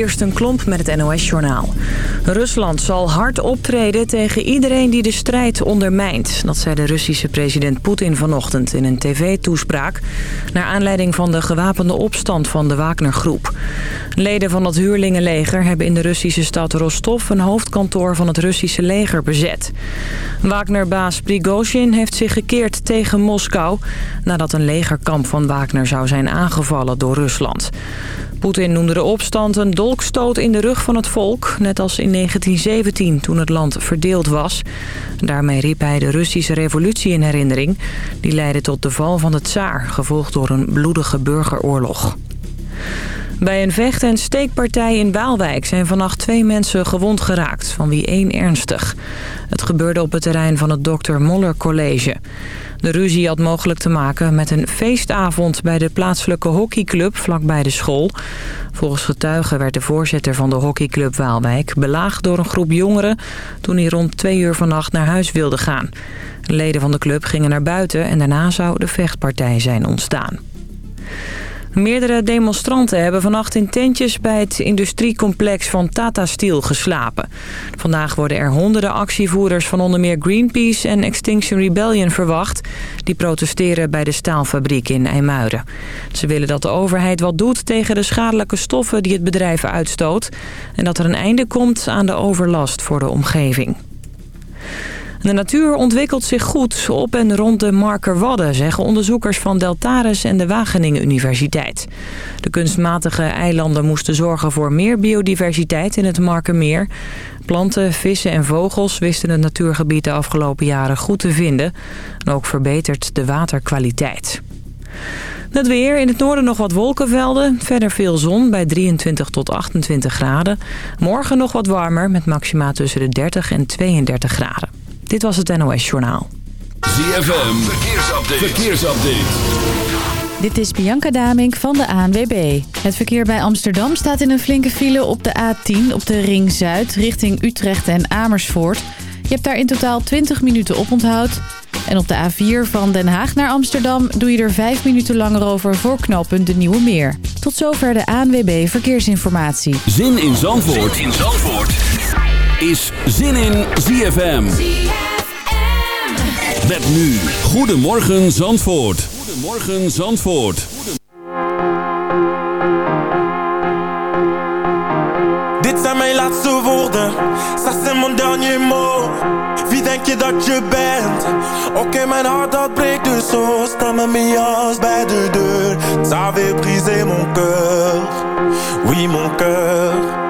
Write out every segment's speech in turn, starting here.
Kirsten Klomp met het NOS-journaal. Rusland zal hard optreden tegen iedereen die de strijd ondermijnt. Dat zei de Russische president Poetin vanochtend in een tv-toespraak... naar aanleiding van de gewapende opstand van de Wagner-groep. Leden van het huurlingenleger hebben in de Russische stad Rostov... een hoofdkantoor van het Russische leger bezet. Wagner-baas Prigozhin heeft zich gekeerd tegen Moskou... nadat een legerkamp van Wagner zou zijn aangevallen door Rusland. Poetin noemde de opstand een dolkstoot in de rug van het volk... net als in 1917 toen het land verdeeld was. Daarmee riep hij de Russische revolutie in herinnering. Die leidde tot de val van de tsaar, gevolgd door een bloedige burgeroorlog. Bij een vecht- en steekpartij in Waalwijk zijn vannacht twee mensen gewond geraakt, van wie één ernstig. Het gebeurde op het terrein van het Dr. Moller College. De ruzie had mogelijk te maken met een feestavond bij de plaatselijke hockeyclub vlakbij de school. Volgens getuigen werd de voorzitter van de hockeyclub Waalwijk belaagd door een groep jongeren toen hij rond twee uur vannacht naar huis wilde gaan. Leden van de club gingen naar buiten en daarna zou de vechtpartij zijn ontstaan. Meerdere demonstranten hebben vannacht in tentjes bij het industriecomplex van Tata Steel geslapen. Vandaag worden er honderden actievoerders van onder meer Greenpeace en Extinction Rebellion verwacht. Die protesteren bij de staalfabriek in IJmuiden. Ze willen dat de overheid wat doet tegen de schadelijke stoffen die het bedrijf uitstoot. En dat er een einde komt aan de overlast voor de omgeving. De natuur ontwikkelt zich goed op en rond de Markerwadden, zeggen onderzoekers van Deltares en de Wageningen Universiteit. De kunstmatige eilanden moesten zorgen voor meer biodiversiteit in het Markermeer. Planten, vissen en vogels wisten het natuurgebied de afgelopen jaren goed te vinden. En ook verbetert de waterkwaliteit. Het weer. In het noorden nog wat wolkenvelden. Verder veel zon bij 23 tot 28 graden. Morgen nog wat warmer met maxima tussen de 30 en 32 graden. Dit was het NOS Journaal. ZFM, verkeersupdate. verkeersupdate. Dit is Bianca Damink van de ANWB. Het verkeer bij Amsterdam staat in een flinke file op de A10 op de Ring Zuid richting Utrecht en Amersfoort. Je hebt daar in totaal 20 minuten op onthoud. En op de A4 van Den Haag naar Amsterdam doe je er 5 minuten langer over voor knooppunt de Nieuwe Meer. Tot zover de ANWB Verkeersinformatie. Zin in Zandvoort, zin in Zandvoort. Is Zin in ZFM. Met nu. Goedemorgen Zandvoort. Goedemorgen Zandvoort. Dit zijn mijn laatste woorden. Ça c'est mon dernier mot. Wie denk je dat je bent? Oké, okay, mijn hart dat breekt dus zo. Sta mijn jas bij de deur. Ça avait brisé mon cœur. Oui, mon cœur.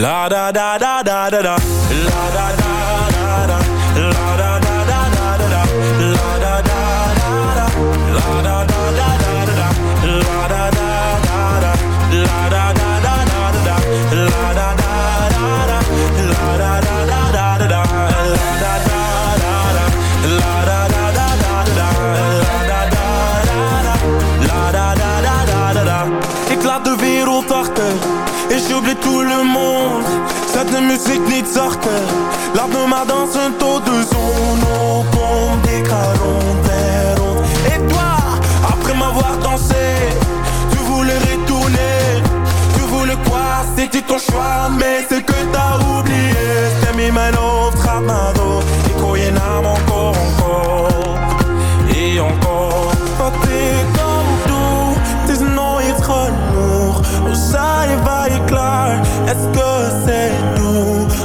La da da da da da da. La Muziek niet zachter Laat me de zon opkomt Ik ga Et toi, après m'avoir dansé Tu voulais retourner. Tu voulais quoi, c'était ton choix Mais c'est que t'as oublié. Stem in mijn hoofd gaat maar door Ik hoor je naam encore, encore Et encore. Wat ik ook doe Het is nooit genoeg Oh, zij waar je klaar Est-ce que c'est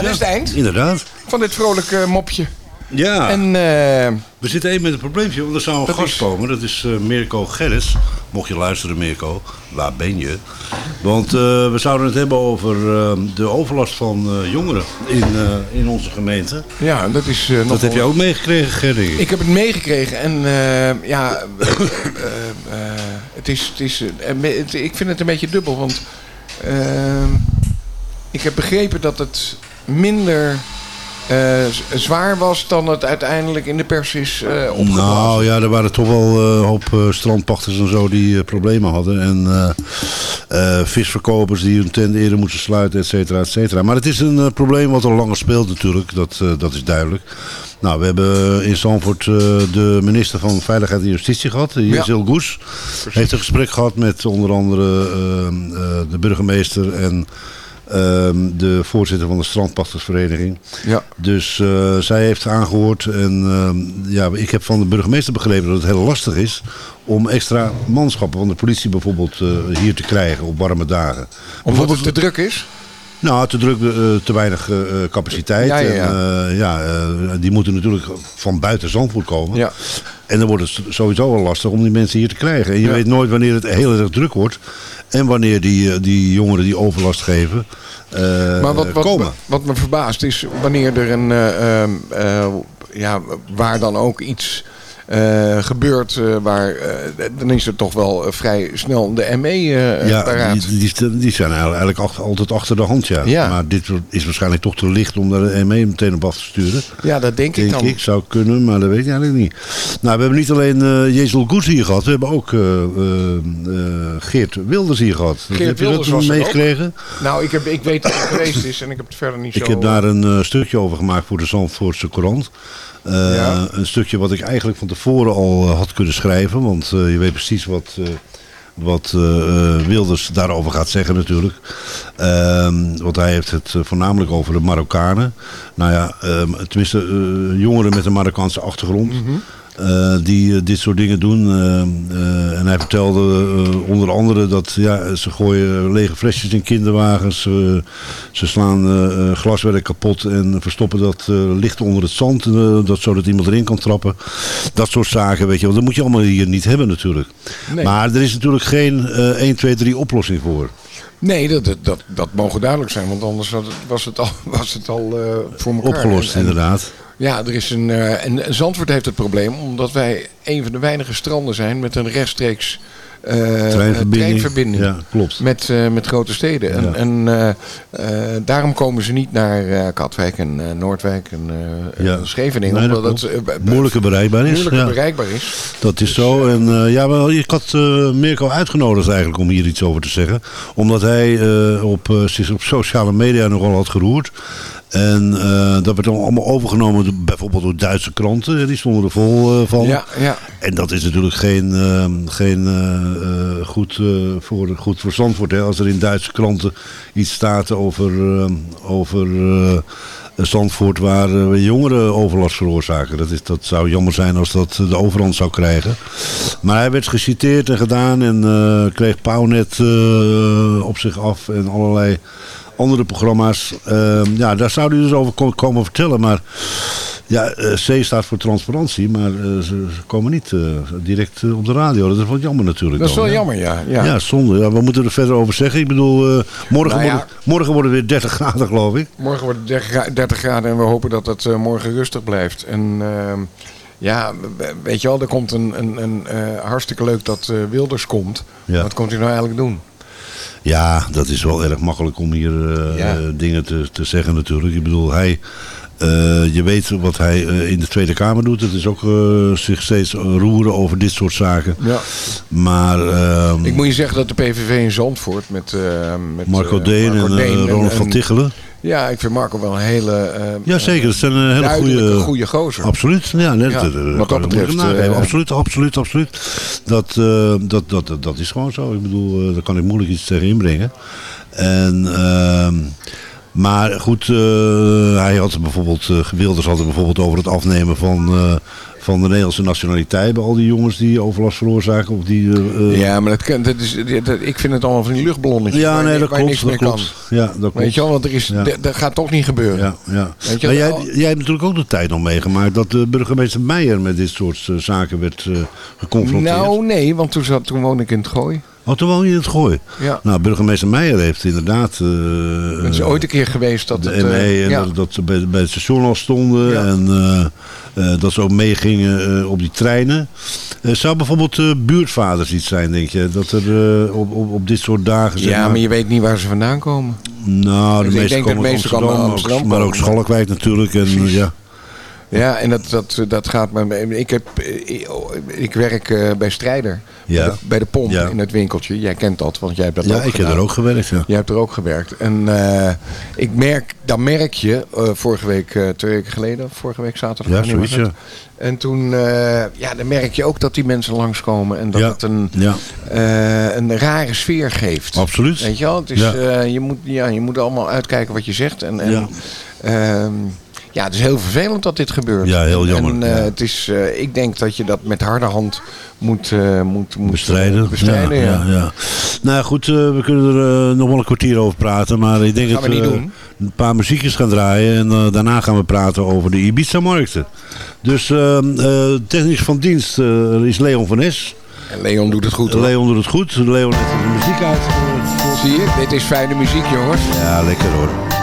Ja, dat is het eind Inderdaad. van dit vrolijke mopje. Ja, En eh, we zitten even met een probleempje, want er zou een gast komen. Dat is eh, Mirko Gerris. Mocht je luisteren, Mirko, waar ben je? Want eh, we zouden het hebben over de overlast van jongeren in, in onze gemeente. ja, dat is nog Dat heb je ook meegekregen, Gerry. Ik heb het meegekregen en ja, het is, het is, het- ik vind het een beetje dubbel, want ik heb begrepen dat het minder eh, zwaar was dan het uiteindelijk in de pers is opgeblazen. Nou ja, er waren toch wel een hoop eh, strandpachters en zo die problemen hadden. En visverkopers die hun tent eerder moesten sluiten, et cetera, et cetera. Maar het is een probleem wat al langer speelt natuurlijk, dat, dat is duidelijk. Nou, we hebben in Zandvoort de minister van Veiligheid en Justitie gehad, Ja. Jezil Goes. Heeft een gesprek gehad met onder andere eh, eh, de burgemeester en ehm, de voorzitter van de strandpachtersvereniging. Ja. Dus eh, zij heeft aangehoord en ehm, ja, ik heb van de burgemeester begrepen dat het heel lastig is om extra manschappen van de politie bijvoorbeeld eh, hier te krijgen op warme dagen. Omdat het te druk is? Nou, te druk, eh, te weinig eh, eh, capaciteit. Ja, ja, ja. En, ja, die moeten natuurlijk van buiten Zandvoort komen. Ja. En dan wordt het sowieso wel lastig om die mensen hier te krijgen. En je weet nooit wanneer het heel erg druk wordt. En wanneer die, die jongeren die overlast geven Maar wat, wat, komen. wat me verbaast is wanneer er een, eh, ehm, eh, ja, waar dan ook iets gebeurt, eh, waar, eh, dan is er toch wel eh, vrij snel de ME eh Ja, paraat. die, die, die zijn eigenlijk altijd achter de hand, ja. Ja. Maar dit is waarschijnlijk toch te licht om daar de ME meteen op af te sturen. ja, dat denk ik Denk dan. ik, zou kunnen, maar dat weet ik eigenlijk niet. Nou, we hebben niet alleen eh Jezel Goes hier gehad, we hebben ook eh, eh, eh, Geert Wilders hier gehad. Geert heb je dat meegekregen? Nou, ik, heb, ik weet dat het geweest is en ik heb het verder niet Ik zo... heb daar een eh, stukje over gemaakt voor de Zandvoortse Courant. Eh, Ja. Een stukje wat ik eigenlijk van tevoren al eh, had kunnen schrijven. Want eh, je weet precies wat, eh, wat Wilders daarover gaat zeggen natuurlijk. Ehm, want hij heeft het voornamelijk over de Marokkanen. Nou ja, ehm, tenminste jongeren met een Marokkaanse achtergrond. Eh, die eh, dit soort dingen doen. eh, en hij vertelde onder andere dat ja, ze gooien lege flesjes in kinderwagens. ze slaan glaswerk kapot en verstoppen dat licht onder het zand. dat zodat iemand erin kan trappen. Dat soort zaken, weet je wel. Dat moet je allemaal hier niet hebben natuurlijk. Nee. Maar er is natuurlijk geen eh 1, 2, 3 oplossing voor. Nee, dat, dat, dat, dat mogen duidelijk zijn, want anders was het al, was het al voor elkaar. Opgelost En- en- inderdaad. Ja, er is een, eh, en Zandvoort heeft het probleem omdat wij een van de weinige stranden zijn met een rechtstreeks eh, Treinverbinding. treinverbinding. Ja, klopt. Met, eh, met grote steden. En, Ja. en daarom komen ze niet naar Katwijk en Noordwijk en Ja. en Scheveningen. Nee, dat omdat b- Moeilijker bereikbaar is. moeilijker bereikbaar is. Dat is zo. En ja, ik had Mirko uitgenodigd eigenlijk om hier iets over te zeggen. Omdat hij op, zich op sociale media nogal had geroerd. En eh, dat werd dan allemaal overgenomen door, bijvoorbeeld door Duitse kranten. Die stonden er vol eh, van. Ja, ja. En dat is natuurlijk geen, eh, geen eh, goed, voor, goed voor Zandvoort. Hè? Als er in Duitse kranten iets staat over, eh, over Zandvoort waar jongeren overlast veroorzaken. Dat, is, dat zou jammer zijn als dat de overhand zou krijgen. Maar hij werd geciteerd en gedaan en kreeg Pauwnet eh, op zich af en allerlei andere programma's. Eh, ja, daar zou hij dus over ko- komen vertellen. Maar ja, eh, C staat voor transparantie, maar eh, ze, ze komen niet eh, direct op de radio. Dat is wel jammer natuurlijk. Dat is wel jammer, ja. ja. Ja, zonde. Ja, wat moeten we er verder over zeggen? Ik bedoel, morgen, Nou ja. worden, morgen worden weer 30 graden, geloof ik. Morgen wordt het 30 gra- 30 graden en we hopen dat het morgen rustig blijft. En ehm, ja, we- weet je wel, er komt een, een, een hartstikke leuk dat Wilders komt. Ja. Wat komt hij nou eigenlijk doen? Ja, dat is wel erg makkelijk om hier eh, Ja. dingen te, te zeggen natuurlijk. Ik bedoel, hij, eh, je weet wat hij eh, in de Tweede Kamer doet. Het is ook zich steeds roeren over dit soort zaken. Ja. Maar ehm, Ik moet je zeggen dat de PVV in Zandvoort met, met Marco Deen en Ronald van Tichelen. Ja, ik vind Marco wel een hele... eh, Ja, zeker. Dat zijn een hele duidelijke, goede... goede gozer. Absoluut, ja, net, Ja, dat- dat wat dat betreft, eh, absoluut, absoluut, absoluut. Dat, eh, dat, dat, dat, is gewoon zo. Ik bedoel, eh, daar kan ik moeilijk iets tegen inbrengen. En ehm, Maar goed, eh, hij had bijvoorbeeld, uh, Wilders had het bijvoorbeeld over het afnemen van, uh, van de Nederlandse nationaliteit bij al die jongens die overlast veroorzaken. Of die, ja, maar dat, kan, dat is, dat, ik vind het allemaal van die luchtballonnetjes. Ja, nee, dat klopt. niks Dat klopt. kan. Ja, dat klopt. Weet je wel, want er is, Ja. dat, gaat toch niet gebeuren. Ja, ja. Weet je Maar wel? jij, jij hebt natuurlijk ook de tijd nog meegemaakt dat de burgemeester Meijer met dit soort eh, zaken werd eh, geconfronteerd. Nou, nee, want toen, zat, toen woonde ik in het Gooi. Oh, toen woon je in het gooi. Ja. Nou, burgemeester Meijer heeft inderdaad... eh, Het is ooit een keer geweest dat de het... ME eh, en ja. dat, dat ze bij, bij het station al stonden Ja. en eh, eh, dat ze ook meegingen op die treinen. Zou bijvoorbeeld buurtvaders iets zijn, denk je? Dat er op, op, op dit soort dagen... ja, maar je weet niet waar ze vandaan komen. Nou, de meeste dat komen Amsterdam, uit Amsterdam ook- maar ook. Schalkwijk natuurlijk. En, Precies. ja. Ja, en dat, dat, dat gaat maar. Ik, heb, ik, ik werk eh, bij Strijder. Ja. Bij, de, bij de pomp Ja. in het winkeltje. Jij kent dat, want jij hebt dat ja, ook ik heb er ook gewerkt. Ja. Jij hebt er ook gewerkt. En eh, ik merk, dan merk je, eh, vorige week, eh, twee weken geleden, vorige week zaterdag. Ja, zoiets, ja. En toen, eh, ja, dan merk je ook dat die mensen langskomen en dat Ja. het een, Ja, eh, een rare sfeer geeft. absoluut. Weet je wel? Het is, Ja. eh, je, moet, ja, je moet allemaal uitkijken wat je zegt. En, en, Ja. ehm, het is heel vervelend dat dit gebeurt. Ja, heel jammer, En, eh, ja. het is, eh, ik denk dat je dat met harde hand moet, eh, moet, moet bestrijden. bestrijden ja, ja, ja. Nou goed, we kunnen er nog wel een kwartier over praten. Maar ik denk dat we een paar muziekjes gaan draaien. En daarna gaan we praten over de Ibiza-markten. Dus eh, eh, technisch van dienst is Leon van Es. En Leon doet het goed hoor. Leon doet het goed. Leon heeft de muziek uit. Zie je? Dit is fijne muziek jongens. Ja, lekker hoor.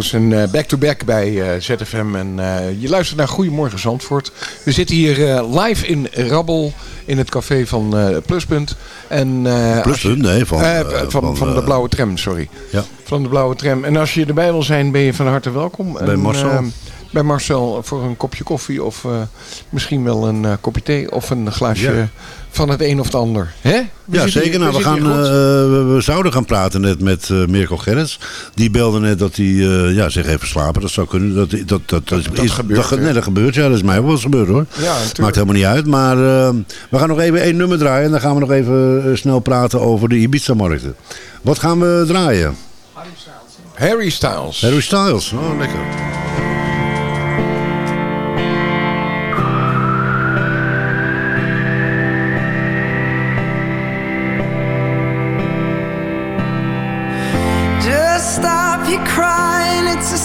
Amy Winehouse en eh, back-to-back bij eh, ZFM. En eh, je luistert naar Goedemorgen Zandvoort. We zitten hier live in Rabbel in het café van Pluspunt. En, Pluspunt? Nee, van, van, van, van, de Blauwe Tram, sorry. Ja. Van de Blauwe Tram. En als je erbij wil zijn, ben je van harte welkom. Bij Marcel. Bij Marcel voor een kopje koffie of eh, misschien wel een eh, kopje thee of een glaasje Ja. van het een of het ander. Hè? Ja, zeker. Nou, we, gaan, eh, we, zouden gaan praten net met Mirko Gerrits. Die belde net dat hij ja, zich even slapen. Dat zou kunnen. Dat, dat, dat, dat, dat is, gebeurt, Dat, nee, dat gebeurt. Ja, dat is mij ook wel eens gebeurd hoor. ja, natuurlijk. Maakt helemaal niet uit. Maar we gaan nog even één nummer draaien. En dan gaan we nog even snel praten over de Ibiza-markten. Wat gaan we draaien? Harry Styles. Harry Styles. Oh, lekker.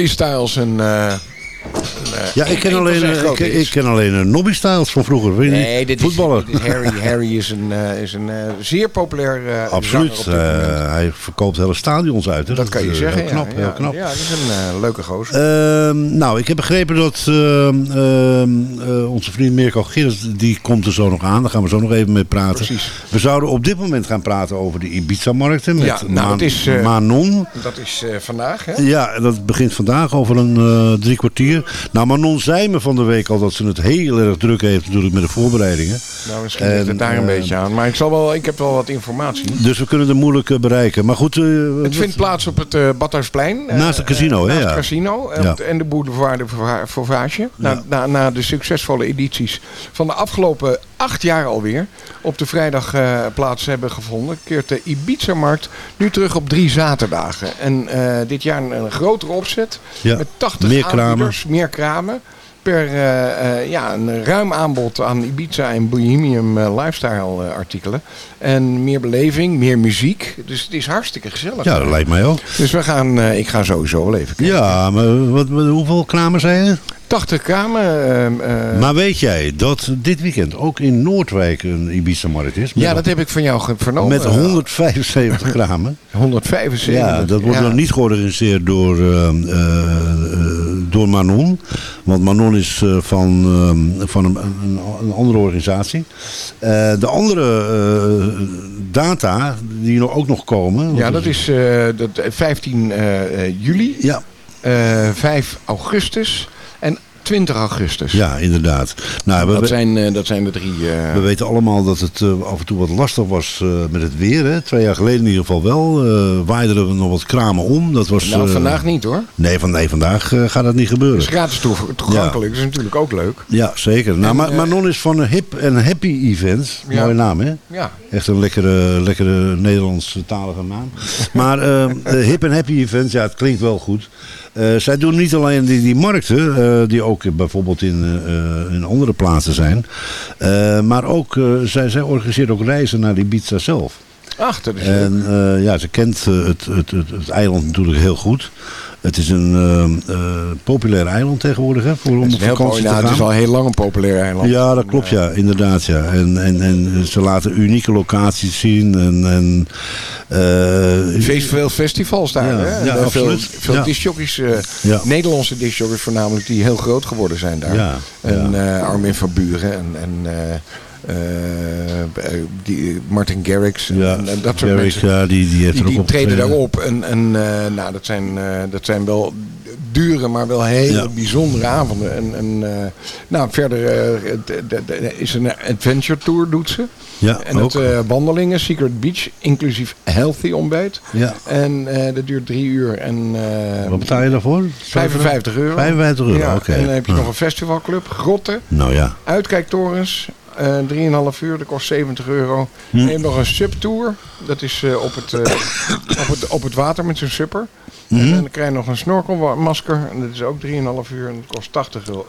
Harry Styles een... een, Ja, ik ken een alleen, ik, ik ken alleen eh, Nobby Styles van vroeger. Weet? Nee, dit Voetballer. Is, dit is Harry. Harry is een, eh, is een eh, zeer populair eh Absoluut. hij verkoopt hele stadions uit. Hè? Dat kan je zeggen, Heel knap, ja. heel knap. Ja, dat is een leuke gozer. Ehm, nou, ik heb begrepen dat ehm, ehm, eh, onze vriend Mirko Gerrits, die komt er zo nog aan. Daar gaan we zo nog even mee praten. Precies. We zouden op dit moment gaan praten over de Ibiza-markten met Ja, nou, het is, Manon. Dat is vandaag, hè? Ja, dat begint vandaag over een drie kwartier. Nou, Manon zei me van de week al dat ze het heel erg druk heeft natuurlijk met de voorbereidingen. Nou, misschien ligt En, het daar een eh, beetje aan. Maar ik, zal wel, ik heb wel wat informatie. Dus we kunnen er moeilijk eh, bereiken. Maar goed, eh, Het wat- vindt plaats op het eh Badhuisplein. Naast het casino, hè, Naast ja. het casino Ja. en de boulevard de Fauvage. Na, na de succesvolle edities van de afgelopen acht jaar alweer op de vrijdag eh, plaats hebben gevonden, keert de Ibiza-markt nu terug op drie zaterdagen. En eh, dit jaar een, een grotere opzet Ja, met 80 meer kramen. meer kramen. Per eh, eh, ja, een ruim aanbod aan Ibiza en Bohemian eh, lifestyle artikelen. En meer beleving, meer muziek. Dus het is hartstikke gezellig. Ja, dat lijkt mij ook. Dus we gaan, ik ga sowieso wel even kijken. Ja, maar wat, hoeveel kramen zijn er? 80 kramen. ehm, eh, Maar weet jij dat dit weekend ook in Noordwijk een Ibiza-markt is? Ja, dat heb ik van jou vernomen. met 175 kramen. 175. Ja, dat wordt Ja. dan niet georganiseerd door, eh, eh, eh, door Manon. Want Manon is eh, van, eh, van een, een, andere organisatie. Eh, de andere eh, data die nog, ook nog komen. Ja, dat is dat, eh, 15 eh, eh, juli, Ja, eh, 5 augustus 20 augustus. ja inderdaad. Nou, we, Dat we- zijn, eh, dat zijn de drie. eh, we weten allemaal dat het eh, af en toe wat lastig was met het weer. Hè. Twee jaar geleden in ieder geval wel. waaiden er nog wat kramen om. Dat was, nou, vandaag niet hoor. Nee, van, nee vandaag gaat dat niet gebeuren. Het is gratis toe- toegankelijk. Dat is natuurlijk ook leuk. Ja, zeker. Nou, En, maar Manon is van een hip en happy event. Ja. Mooie naam, hè? Ja. Echt een lekkere, lekkere Nederlandstalige naam. Maar hip en happy event, ja, het klinkt wel goed. Eh, zij doen niet alleen die, die markten, eh, die ook bijvoorbeeld in, eh, in andere plaatsen zijn. Maar ook, zij, zij organiseert ook reizen naar Ibiza zelf. Ach, dat is. En eh, ja, ze kent eh, het, het, het, het eiland natuurlijk heel goed. Het is een eh, populair eiland tegenwoordig, hè, voor om op vakantie te nou, het gaan. is al heel lang een populair eiland. Ja, dat klopt, ja, inderdaad. Ja. En, en, en ze laten unieke locaties zien. En, en, eh, Feest, veel festivals daar. Ja, hè? Ja, absoluut. Veel, veel Ja. discjockeys, eh, Ja. Nederlandse discjockeys voornamelijk, die heel groot geworden zijn daar. Ja, En ja. eh, Armin van Buren en, en die, Martin Garrix en, ja, en dat soort Garrick, mensen. ja, die, die Die, die op treden daarop. En, en eh, nou, dat, zijn, eh, dat zijn wel dure, maar wel hele Ja. bijzondere avonden. En, en eh, nou, verder eh, d- is een adventure tour, doet ze. Ja, En ook. het eh, wandelingen, Secret Beach, inclusief healthy ontbijt. ja. En eh, dat duurt drie uur. En, eh, Wat betaal je daarvoor? 55 euro. 55 euro, Ja, oké. En dan heb je Ja. nog een festivalclub, grotten, Nou ja. uitkijktorens. Eh 3,5 uur, dat kost 70 euro. Hm. Hebt nog een subtour. Dat is eh, op, het, eh, op, het, op het water met zo'n supper. Hm. En dan krijg je nog een snorkelmasker. En dat is ook 3,5 uur en dat kost 80 euro.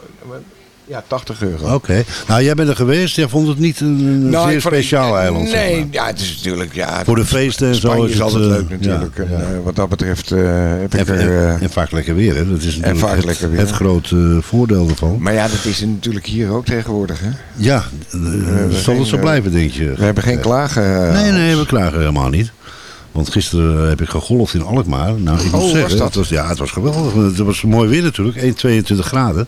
Ja, 80 euro. Oké. Nou, jij bent er geweest. Jij vond het niet een, Nou, zeer speciaal eiland. zeg Nee, maar. ja, het is natuurlijk... Ja, Voor de feesten en zo is is, het, altijd eh, leuk natuurlijk. ja, en, ja. eh, wat dat betreft eh, heb ik er... en, vaak lekker weer, hè? Dat is natuurlijk vaak het, lekker weer. het grote voordeel ervan. maar ja, dat is natuurlijk hier ook tegenwoordig. Hè? Ja, zal geen, het zo blijven, denk je? We hebben geen klagen. Nee, nee, we klagen helemaal niet. Want gisteren heb ik gegolfd in Alkmaar. Nou, ik Oh, moet was zeggen, dat? Het was, ja, het was geweldig. Het was mooi weer natuurlijk, 1, 22 graden.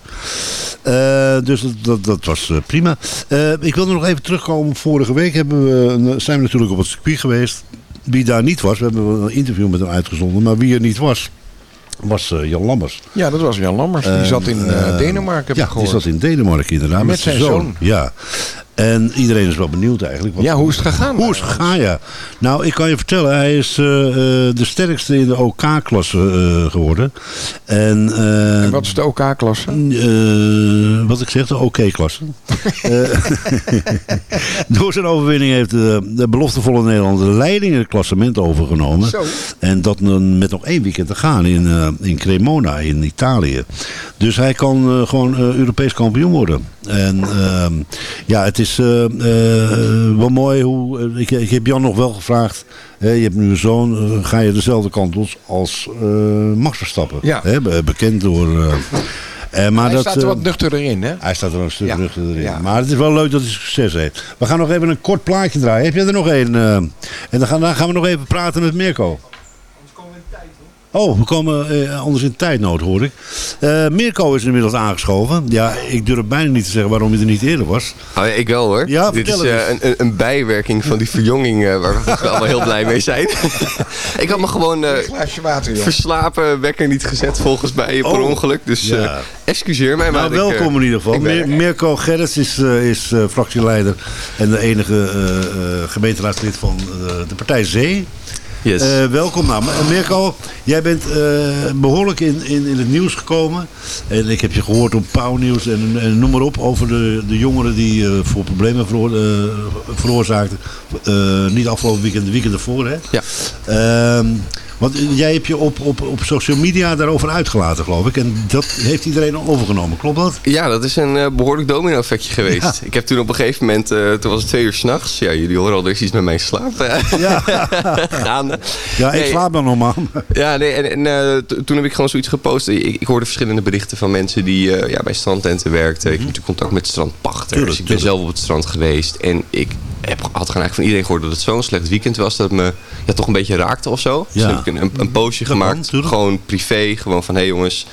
Eh, dus dat, dat, dat was eh, prima. Eh, ik wilde nog even terugkomen. Vorige week hebben we, zijn we natuurlijk op het circuit geweest. Wie daar niet was, we hebben een interview met hem uitgezonden. Maar wie er niet was, was Jan Lammers. Ja, dat was Jan Lammers. Die zat in Denemarken, Ja, ik die gehoord. zat in Denemarken inderdaad. Met zijn zoon. Ja. En iedereen is wel benieuwd eigenlijk. wat- Ja, hoe is het gegaan? hoe is het gegaan, ja? Nou, ik kan je vertellen, hij is eh, eh, de sterkste in de OK-klasse eh, geworden. En, En wat is de OK-klasse? wat ik zeg, de OK-klasse. Door zijn overwinning heeft de, de beloftevolle Nederlander de leiding in het klassement overgenomen. Zo. En dat met nog één weekend te gaan in, in Cremona in Italië. Dus hij kan gewoon Europees kampioen worden. En ehm, ja, het is eh, eh, wel mooi hoe... eh, ik, ik heb Jan nog wel gevraagd. Hè, je hebt nu een zoon. ga je dezelfde kant op als Max Verstappen? Ja. Hè, be- bekend door... maar Hij dat, staat er wat nuchterder in, hè? hij staat er een stuk Ja. nuchter erin. Ja. Maar het is wel leuk dat hij succes heeft. We gaan nog even een kort plaatje draaien. Heb je er nog één? en dan gaan, dan gaan we nog even praten met Mirko. Oh, we komen eh, anders in tijdnood, hoor ik. Eh, Mirko is inmiddels aangeschoven. Ja, ik durf bijna niet te zeggen waarom hij er niet eerder was. Oh, ja, ik wel hoor. Ja, Dit is eh, een, een, bijwerking van die verjonging waar we allemaal heel blij mee zijn. ik had me gewoon water, joh. verslapen, wekker niet gezet volgens mij per Oh. ongeluk. Dus Ja. eh, excuseer mij. Nou, maar ik, welkom in ieder geval. Mir-. Mirko Gerrits is, eh, is fractieleider en de enige eh, eh, gemeenteraadslid van eh, de partij Zee. Yes. Eh, welkom. Nou, maar, Mirko, jij bent eh, behoorlijk in, in, in het nieuws gekomen. En ik heb je gehoord op Pauwnieuws en, en noem maar op over de, de jongeren die eh, voor problemen veroor, eh, veroorzaakten. Eh, niet afgelopen weekend, de weekend ervoor. Hè? Ja. Want jij hebt je op, op, op social media daarover uitgelaten, geloof ik. En dat heeft iedereen overgenomen, klopt dat? Ja, dat is een eh, behoorlijk domino-effectje geweest. Ja. Ik heb toen op een gegeven moment, eh, toen was het twee uur s'nachts. Ja, jullie horen al, er is iets met mijn slaap Ja, gaande. ja ik Nee, slaap dan normaal. Ja, nee, en, en eh, toen heb ik gewoon zoiets gepost. Ik, ik hoorde verschillende berichten van mensen die ja, bij strandtenten werkten. Ik heb natuurlijk contact met strandpachters. Mhm. Ik ben tuurlijk. zelf op het strand geweest. En ik heb, had gewoon eigenlijk van iedereen gehoord dat het zo'n slecht weekend was. Dat het me ja, toch een beetje raakte of zo. Dus Ja. heb ik een, een, een postje kan, gemaakt. gewoon privé. Gewoon van, hé hey jongens,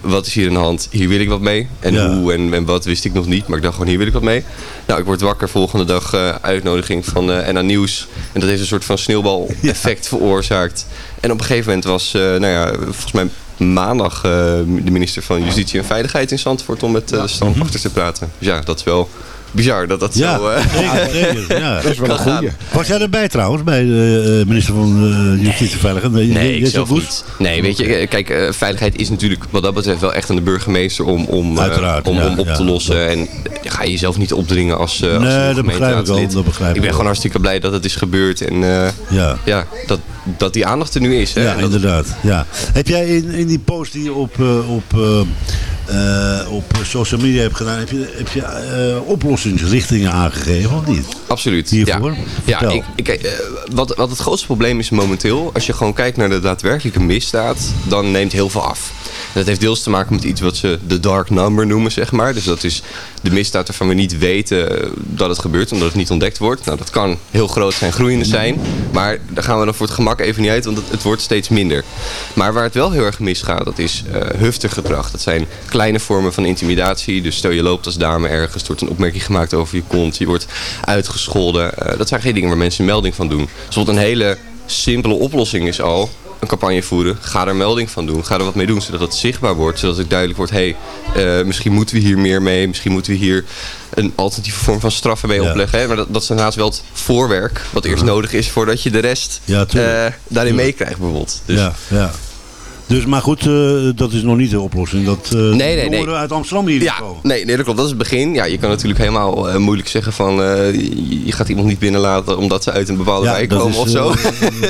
wat is hier aan de hand? Hier wil ik wat mee. En Ja. hoe en, en wat wist ik nog niet. Maar ik dacht gewoon, hier wil ik wat mee. Nou, ik word wakker volgende dag eh, uitnodiging van eh NA Nieuws. En dat heeft een soort van sneeuwbal-effect veroorzaakt. En op een gegeven moment was, eh, nou ja, volgens mij maandag de minister van Justitie en Veiligheid in Zandvoort om met de strandpachters te praten. Dus ja, dat is wel bizar dat dat Ja, zo... eh, zeker, zeker. Ja. Dat is wel een kan goeie. Was jij erbij trouwens, bij de eh, minister van eh, Justitie en Veiligheid? Nee, Nee, ik zelf goed? niet. Nee, weet je, kijk, veiligheid is natuurlijk wat dat betreft wel echt aan de burgemeester om, om, Uiteraard, om, ja, om op ja, te lossen. En ga je jezelf niet opdringen als, als Nee, nieuw dat begrijp ik wel, gemeenteraadslid. dat begrijp ik ben wel. gewoon hartstikke blij dat het is gebeurd en Ja. ja, dat, dat die aandacht er nu is. Hè? Ja, En inderdaad. Ja. Heb jij in, in die post die je op, op, eh, op social media hebt gedaan, heb je, heb je eh, oplossingsrichtingen aangegeven of niet? Absoluut. Hiervoor? Ja, ja ik, ik, eh, wat, wat het grootste probleem is momenteel, als je gewoon kijkt naar de daadwerkelijke misdaad, dan neemt heel veel af. Dat heeft deels te maken met iets wat ze de dark number noemen, zeg maar. Dus dat is de misdaad waarvan we niet weten eh, dat het gebeurt, omdat het niet ontdekt wordt. Nou, dat kan heel groot zijn, groeiende zijn. Maar daar gaan we dan voor het gemak even niet uit, want het, het wordt steeds minder. Maar waar het wel heel erg misgaat, dat is huftig gedrag. Dat zijn kleine vormen van intimidatie. Dus stel je loopt als dame ergens, er wordt een opmerking gemaakt over je kont. Je wordt uitgescholden. Eh, dat zijn geen dingen waar mensen een melding van doen. Dus een hele simpele oplossing is al een campagne voeren. Ga er melding van doen. Ga er wat mee doen, zodat het zichtbaar wordt. Zodat het duidelijk wordt, hé, hey, eh, misschien moeten we hier meer mee. Misschien moeten we hier een alternatieve vorm van straffen mee Ja. opleggen. Hè? Maar dat, dat is daarnaast wel het voorwerk wat eerst nodig is voordat je de rest Ja, eh, daarin meekrijgt bijvoorbeeld. Dus, Ja, ja. Dus, maar goed, eh, dat is nog niet de oplossing. Dat eh nee, uit Amsterdam hier Ja, komen. nee, nee, dat klopt. Dat is het begin. Ja, je kan natuurlijk helemaal eh, moeilijk zeggen van... je, je gaat iemand niet binnenlaten omdat ze uit een bepaalde Ja, wijk komen is, of zo.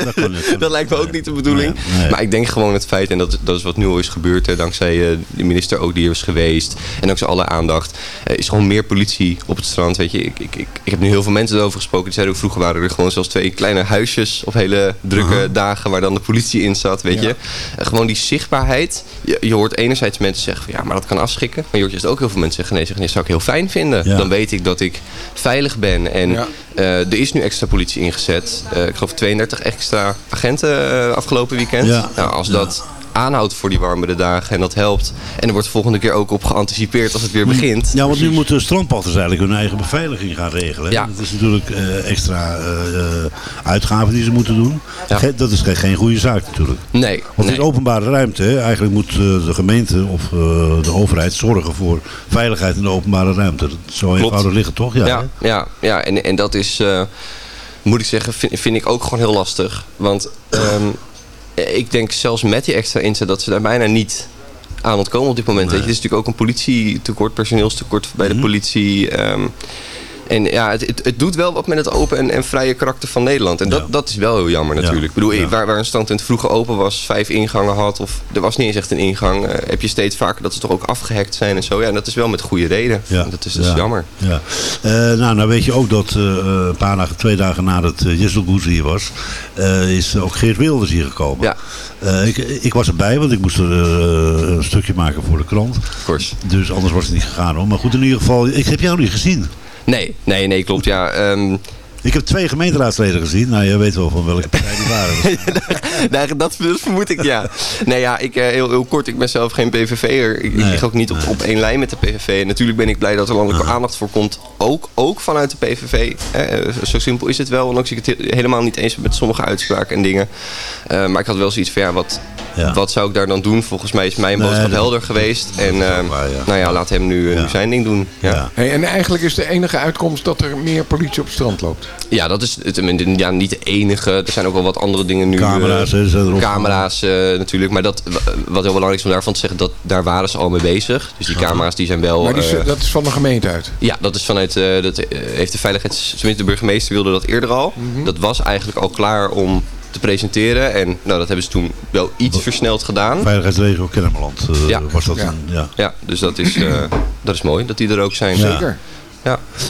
dat kan dat lijkt me ook niet de bedoeling. Nee, nee. Maar ik denk gewoon het feit, en dat, dat is wat nu al is gebeurd... Hè, dankzij de minister ook die er is geweest... en dankzij alle aandacht... is gewoon meer politie op het strand. Weet je, ik, ik, ik, ik heb nu heel veel mensen erover gesproken. Die zeiden ook vroeger waren er gewoon zelfs twee kleine huisjes... op hele drukke dagen waar dan de politie in zat, weet je. Eh, gewoon die zichtbaarheid. Je, je hoort enerzijds mensen zeggen van ja, maar dat kan afschrikken. Maar je hoort juist ook heel veel mensen zeggen nee, zeggen, nee, dat zou ik heel fijn vinden. Ja. Dan weet ik dat ik veilig ben. En Ja. eh, er is nu extra politie ingezet. Eh, ik geloof 32 extra agenten eh, afgelopen weekend. Ja. Nou, als dat aanhoudt voor die warmere dagen en dat helpt. En er wordt de volgende keer ook op geanticipeerd als het weer begint. Ja, want nu moeten strandpachters eigenlijk hun eigen beveiliging gaan regelen. Ja. Dat is natuurlijk eh, extra eh, uitgaven die ze moeten doen. Ja. Dat is geen, geen goede zaak natuurlijk. Nee, Want nee. is openbare ruimte. Eigenlijk moet eh, de gemeente of de overheid zorgen voor veiligheid in de openbare ruimte. Dat zo eenvoudig liggen toch? Ja, Ja, ja, ja, en, en dat is, moet ik zeggen, vind, vind ik ook gewoon heel lastig. Want ehm, ik denk zelfs met die extra inzet dat ze daar bijna niet aan ontkomen op dit moment. Weet je, er is natuurlijk ook een politietekort, personeelstekort bij de politie. ehm, En ja, het, het, het doet wel wat met het open en, en vrije karakter van Nederland. En dat, Ja. dat is wel heel jammer natuurlijk. Ik bedoel, Ja. waar, waar een strandtent vroeger open was, vijf ingangen had... of er was niet eens echt een ingang... eh, heb je steeds vaker dat ze toch ook afgehackt zijn en zo. Ja, en dat is wel met goede reden. Ja. Dat is dus Ja. jammer. Ja. Eh, nou, nou weet je ook dat eh, een paar dagen, twee dagen nadat uh, Jessel Goes hier was, eh, is ook Geert Wilders hier gekomen. Ja. Eh, ik, ik was erbij, want ik moest er eh, een stukje maken voor de krant. Dus anders was het niet gegaan hoor. Maar goed, in ieder geval, ik heb jou niet gezien. Nee, nee, nee, klopt. Ja, ehm, Ik heb twee gemeenteraadsleden gezien. Nou, je weet wel van welke partij die waren. Nou, dat, dat vermoed ik, ja. Nee, ja, ik, eh, heel, heel kort, ik ben zelf geen PVV'er. Ik, ik Nee, lig ook niet op, op één lijn met de PVV. En natuurlijk ben ik blij dat er landelijke aandacht voor komt. Ook, ook vanuit de PVV. Eh, zo simpel is het wel. Ondanks ik het he- helemaal niet eens ben met sommige uitspraken en dingen. Eh, maar ik had wel zoiets van, ja, wat, Ja. wat zou ik daar dan doen? Volgens mij is mijn boodschap helder geweest. En eh, waar, ja. nou ja, laat hem nu, Ja. nu zijn ding doen. Ja. Ja. Hey, en eigenlijk is de enige uitkomst dat er meer politie op het strand loopt. Ja, dat is het, ja, niet de enige. Er zijn ook wel wat andere dingen nu. Camera's, erop. Camera's eh, natuurlijk. Maar dat, wat heel belangrijk is om daarvan te zeggen, dat, daar waren ze al mee bezig. Dus die camera's die zijn wel... Maar die, eh, dat is van de gemeente uit. ja, dat is vanuit... eh, dat heeft de veiligheids... Tenminste, de burgemeester wilde dat eerder al. Mhm. Dat was eigenlijk al klaar om te presenteren. En nou, dat hebben ze toen wel iets versneld gedaan. Veiligheidsregio Kennemerland eh, Ja. was dat. Ja. een- ja. Ja, dus dat is, eh, dat is mooi dat die er ook zijn. Zeker. Ja.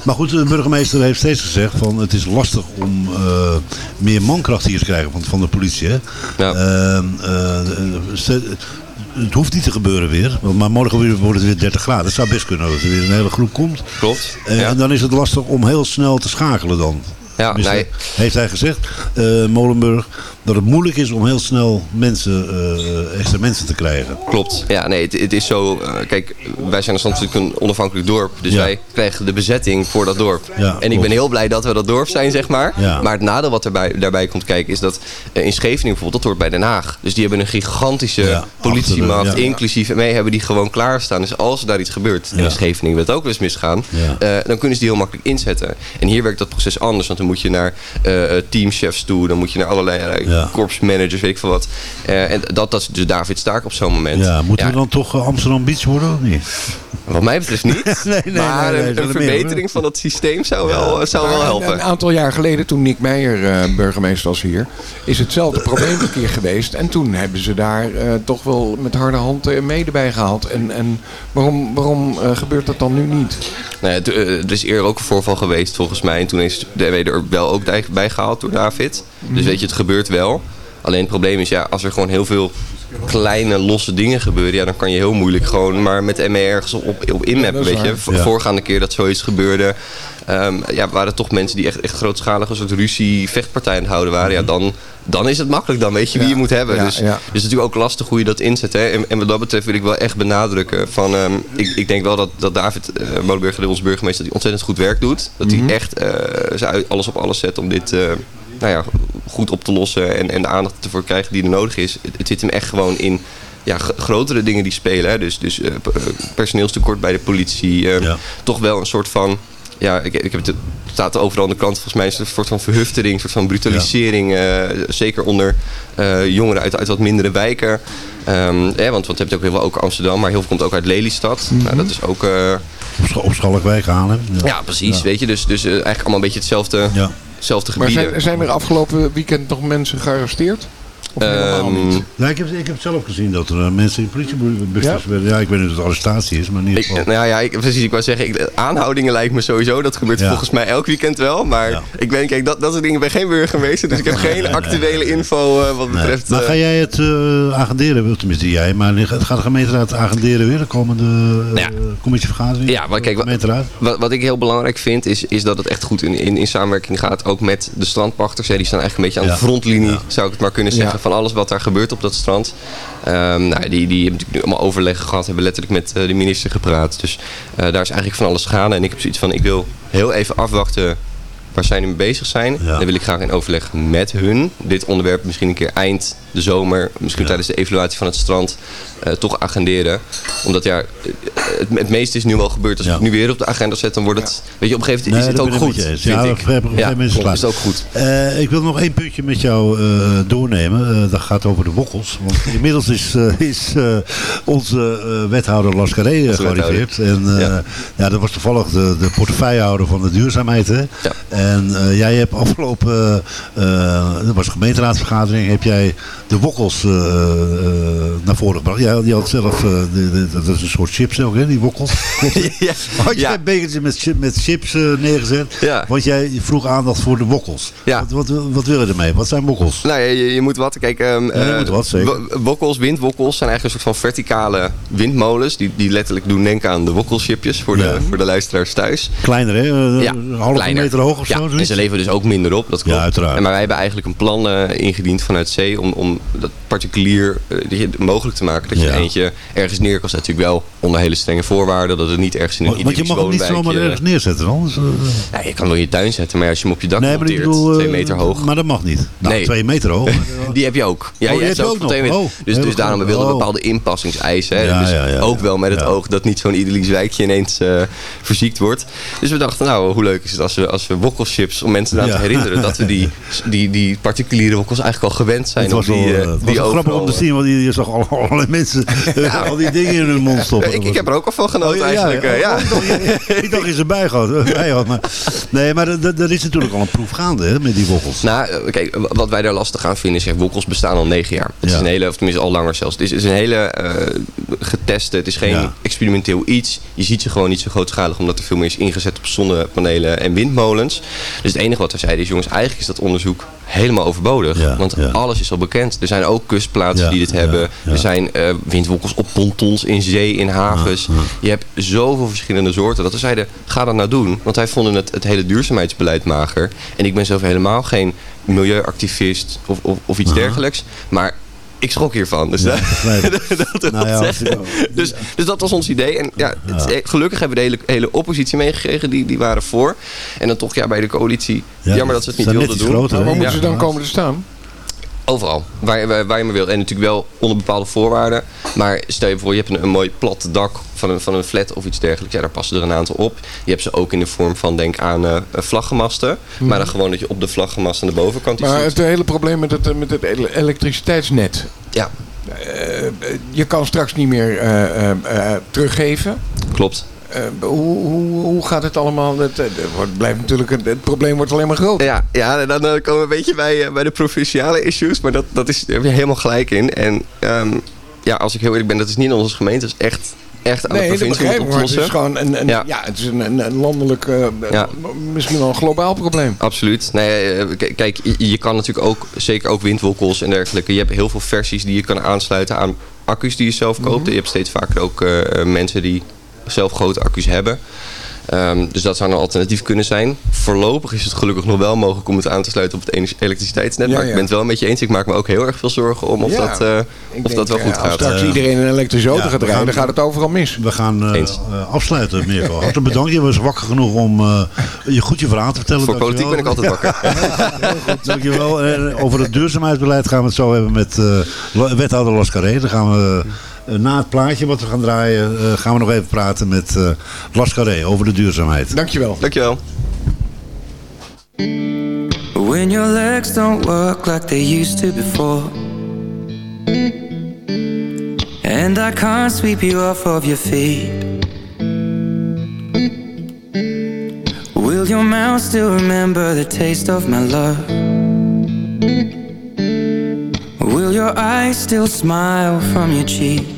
Maar goed, de burgemeester heeft steeds gezegd van het is lastig om eh, meer mankracht hier te krijgen van, van de politie. Hè? Ja. Ehm, eh, het hoeft niet te gebeuren weer, maar morgen weer- wordt het weer 30 graden. Het zou best kunnen dat er weer een hele groep komt. Klopt. Ja. En dan is het lastig om heel snel te schakelen dan. Ja, nee. Heeft hij gezegd, eh, Molenburg, dat het moeilijk is om heel snel mensen, eh, extra mensen te krijgen. Klopt. Ja, nee, het, het is zo. eh, kijk, wij zijn natuurlijk een onafhankelijk dorp. Dus Ja. wij krijgen de bezetting voor dat dorp. Ja, en ik klopt. ben heel blij dat we dat dorp zijn, zeg maar. Ja. Maar het nadeel wat erbij, daarbij komt kijken is dat eh, in Scheveningen bijvoorbeeld, dat hoort bij Den Haag. Dus die hebben een gigantische politiemacht, inclusief mee hebben die gewoon klaarstaan. Dus als er daar iets gebeurt, en in Scheveningen wil het ook wel eens misgaan, eh, dan kunnen ze die heel makkelijk inzetten. En hier werkt dat proces anders, want dan moet je naar eh, eh, teamchefs toe, dan moet je naar allerlei eh, Ja. korpsmanagers, weet ik veel wat. Eh, en dat, dat is dus David Staak op zo'n moment. Ja, moeten Ja, we dan toch Amsterdam Beach worden of niet? Wat mij betreft niet. Nee, nee, maar nee, nee, een, dat een er meer, verbetering van dat systeem zou wel, zou wel helpen. Een, een aantal jaar geleden, toen Nick Meijer eh, burgemeester was hier, is hetzelfde probleem een keer geweest. En toen hebben ze daar eh, toch wel met harde hand mede bij gehaald. En, en waarom, waarom eh, gebeurt dat dan nu niet? Nou ja, het, eh, er is eerder ook een voorval geweest volgens mij. En toen is de MW er wel ook bij- gehaald door David. Mhm. Dus weet je, het gebeurt wel. Alleen het probleem is, ja, als er gewoon heel veel kleine losse dingen gebeuren, ja, dan kan je heel moeilijk gewoon maar met ME ergens op, op, inmappen, weet je. Ja. Vorgaande keer dat zoiets gebeurde, ehm, ja, waren toch mensen die echt, echt grootschalige soort ruzie, vechtpartij aan het houden waren. Ja, dan, dan is het makkelijk, dan weet je wie je moet hebben. Dus, dus het is natuurlijk ook lastig hoe je dat inzet. Hè? En, en wat dat betreft wil ik wel echt benadrukken. Van, ehm, ik, ik denk wel dat, dat David uh, Molenburger, onze burgemeester, die ontzettend goed werk doet. Dat Mhm. hij echt eh, alles op alles zet om dit eh, nou ja, goed op te lossen. En, en de aandacht ervoor krijgen die er nodig is. Het, het zit hem echt gewoon in ja, grotere dingen die spelen. Hè? Dus, dus eh, eh, personeelstekort bij de politie. eh, Ja. Toch wel een soort van... Ja, ik, ik heb het, staat overal aan de krant. Volgens mij is het een soort van verhuftering, een soort van brutalisering. eh, zeker onder eh, jongeren uit, uit wat mindere wijken. Ehm, ja, want, want je hebt ook heel veel ook Amsterdam, maar heel veel komt ook uit Lelystad. nou, dat is ook... eh, Op, Sch- op Schalkwijk halen. ja, precies. Ja. Weet je, dus, dus eigenlijk allemaal een beetje hetzelfde, Ja. hetzelfde Maar gebieden. zijn, zijn er afgelopen weekend nog mensen gearresteerd? Of helemaal Ehm, niet? Nou, ik, heb, ik heb zelf gezien dat er eh, mensen in politiebusjes Ja? werden. Ja, ik weet niet of het arrestatie is, maar in ieder Ik, geval. nou ja, ik, precies. Ik wou zeggen, ik, aanhoudingen lijkt me sowieso. Dat gebeurt Ja. volgens mij elk weekend wel. Maar Ja. ik ben, kijk, dat, dat soort dingen. Ik ben geen burgemeester, dus ik heb geen actuele info eh, wat Nee. betreft. Maar eh, ga jij het eh, agenderen, tenminste jij, maar gaat gaat de gemeenteraad agenderen weer de komende Ja. commissievergadering? Ja, maar kijk? Wat, wat ik heel belangrijk vind, is, is dat het echt goed in, in, in samenwerking gaat. Ook met de strandpachters. Hè. Die staan eigenlijk een beetje aan Ja. de frontlinie, Ja. zou ik het maar kunnen zeggen. Van alles wat daar gebeurt op dat strand. Ehm, nou, die, die hebben natuurlijk nu allemaal overleg gehad. Hebben letterlijk met eh, de minister gepraat. Dus eh, daar is eigenlijk van alles gaande. En ik heb zoiets van, ik wil heel even afwachten waar zij nu mee bezig zijn. Ja. Dan wil ik graag in overleg met hun dit onderwerp misschien een keer eind de zomer, misschien Ja. tijdens de evaluatie van het strand, eh, toch agenderen. Omdat ja, het, het meeste is nu wel gebeurd. Als Ja. ik het nu weer op de agenda zet, dan wordt het... Weet je, op een gegeven moment Nee, is het ook goed, je vind Ja, ik. op een gegeven moment is het ook goed. Eh, ik wil nog één puntje met jou eh, doornemen. Dat gaat over de wokkels. Want inmiddels is, is onze wethouder Lascaré uh, gearriveerd. En ja. Ja. dat was toevallig de, de portefeuillehouder van de duurzaamheid. Hè? Ja. En jij hebt afgelopen, dat was gemeenteraadsvergadering, heb jij de wokkels naar voren gebracht. Ja, die had zelf, de, de- dat is een soort chips ook, hè, die wokkels. Ja, Had jij ja. een bekertje met, met chips eh, neergezet? Ja. Want jij vroeg aandacht voor de wokkels. Ja. Wat, wat, wat wil je ermee? Wat zijn wokkels? Nou, ja, je, je moet wat. Kijk, ehm, je eh, moet wat, zeker. wo- wokkels, windwokkels zijn eigenlijk een soort van verticale windmolens. Die, die letterlijk doen denken aan de wokkelschipjes voor de, Ja. voor de luisteraars thuis. Kleiner, hè? Ja, een halve kleiner. meter hoog of ja, zo? en zoiets? ze leveren dus ook minder op, dat klopt. Ja, uiteraard. En maar wij hebben eigenlijk een plan ingediend vanuit C om, om dat particulier mogelijk te maken. Dat je Ja. eentje ergens neer kan zetten. Natuurlijk wel onder hele strenge voorwaarden. Dat het niet ergens in een Want want je mag hem niet zomaar ergens neerzetten dan? Dus, eh, Ja, je kan wel in je tuin zetten, maar als je hem op je dak nee, monteert, bedoel... eh, twee meter hoog. Maar dat mag niet. Nou, Nee. twee meter hoog. Die heb je ook. Ja, Oh, je hebt ook nog? Oh, dus, dus daarom goed. willen we Oh. bepaalde inpassingseisen. Ja, dus ja, ja, ook wel met het ja. oog dat niet zo'n idyllisch wijkje ineens eh, verziekt wordt. Dus we dachten, nou, hoe leuk is het als we, als we wokkelchips, om mensen Ja. te herinneren dat we die, die, die particuliere wokkels eigenlijk al gewend zijn. Het was om die, eh, eh, was die grappig om te zien, want je, zag al- allerlei mensen eh, al die dingen in hun mond stoppen. Ik, Dat ik heb er ook al van genoten Oh, eigenlijk. eh, ja. Ik dacht- ze bijgehad. bijgehad, maar, nee, maar er- is natuurlijk al een proef gaande hè, met die wokkels. Nou, eh, kijk, wat wij daar lastig aan vinden is, kijk, wokkels bestaan al negen jaar. Het Ja. is een hele, of tenminste al langer zelfs. Het is, het is een hele geteste, het is geen Ja. experimenteel iets. Je ziet ze gewoon niet zo grootschalig, omdat er veel meer is ingezet op zonnepanelen en windmolens. Dus het enige wat we zeiden is, jongens, eigenlijk is dat onderzoek helemaal overbodig. Ja, want ja. alles is al bekend. Er zijn ook kustplaatsen Ja, die dit hebben. Er zijn eh, windwokkels op pontons, in zee, in havens. Je hebt zoveel verschillende soorten. Dat we zeiden, ga dat nou doen. Want wij vonden het, het hele duurzaamheidsbeleid mager. En ik ben zelf helemaal geen milieuactivist of, of, of iets dergelijks. Maar ik schrok hiervan. Dus dat, wil Nou ja, Dus, dus dat was ons idee. En ja, het is- gelukkig hebben we de hele, hele oppositie meegekregen. Die, die waren voor. En dan toch ja, bij de coalitie. Ja, jammer dat ze het niet wilden doen. groter, Maar waar hè? moeten ze dan komen te staan? Overal, waar, waar, waar je maar wilt. En natuurlijk wel onder bepaalde voorwaarden. Maar stel je voor, je hebt een, een mooi plat dak van een, van een flat of iets dergelijks. Ja, daar passen er een aantal op. Je hebt ze ook in de vorm van, denk aan eh vlaggenmasten. Maar dan gewoon dat je op de vlaggenmast aan de bovenkant iets Maar het hele probleem met het, met het ele- elektriciteitsnet. Ja, Eh, je kan straks niet meer eh, eh, eh, teruggeven. klopt. Eh, hoe, hoe, hoe gaat het allemaal? Het, eh, het wordt- blijft natuurlijk, het, het probleem wordt alleen maar groter. Ja, ja dan, komen we een beetje bij, eh, bij de provinciale issues. Maar dat, dat is, daar heb je helemaal gelijk in. En ehm, ja, als ik heel eerlijk ben, dat is niet aan onze gemeente. Dat is echt, echt aan Nee, de provincie het is gewoon een, een, ja. Ja. het is een, een, een landelijk, eh, Ja. misschien wel een globaal probleem. Absoluut. Nee, eh, kijk, je, kan natuurlijk ook, zeker ook windwokkels en dergelijke. Je hebt heel veel versies die je kan aansluiten aan accu's die je zelf koopt. Je hebt steeds vaker ook eh, eh, mensen die zelf grote accu's hebben. Ehm, dus dat zou een alternatief kunnen zijn. Voorlopig is het gelukkig nog wel mogelijk om het aan te sluiten op het elektriciteitsnet. Ja, maar ja. ik ben het wel met je eens. Ik maak me ook heel erg veel zorgen om of, Ja. dat, eh, of denk, dat wel eh, goed Als gaat. straks Eh, iedereen een elektrische auto ja, gaat rijden, dan gaat het overal mis. We gaan eh, eh, afsluiten, Mirko. Hartelijk bedankt. Je was wakker genoeg om eh, je goed je verhaal te vertellen. Voor politiek ben ik altijd wakker. Heel goed, dankjewel. En over het duurzaamheidsbeleid gaan we het zo hebben met eh, wethouder Los Carré. Dan gaan we eh, na het plaatje wat we gaan draaien, eh, gaan we nog even praten met eh Los Carré over de duurzaamheid. Dankjewel. Dankjewel. When your legs don't work like they used to before. And I can't sweep you off of your feet. Will your mouth still remember the taste of my love? Will your eyes still smile from your cheeks?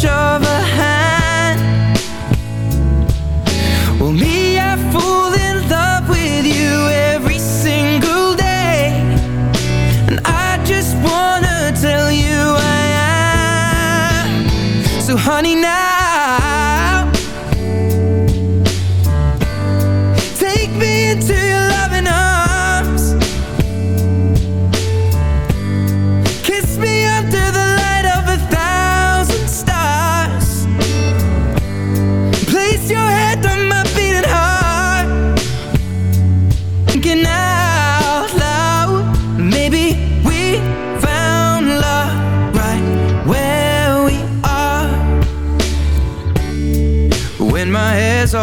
touch of a hand. Well, me, I fall in love with you every single day. And I just wanna tell you I am. So honey, now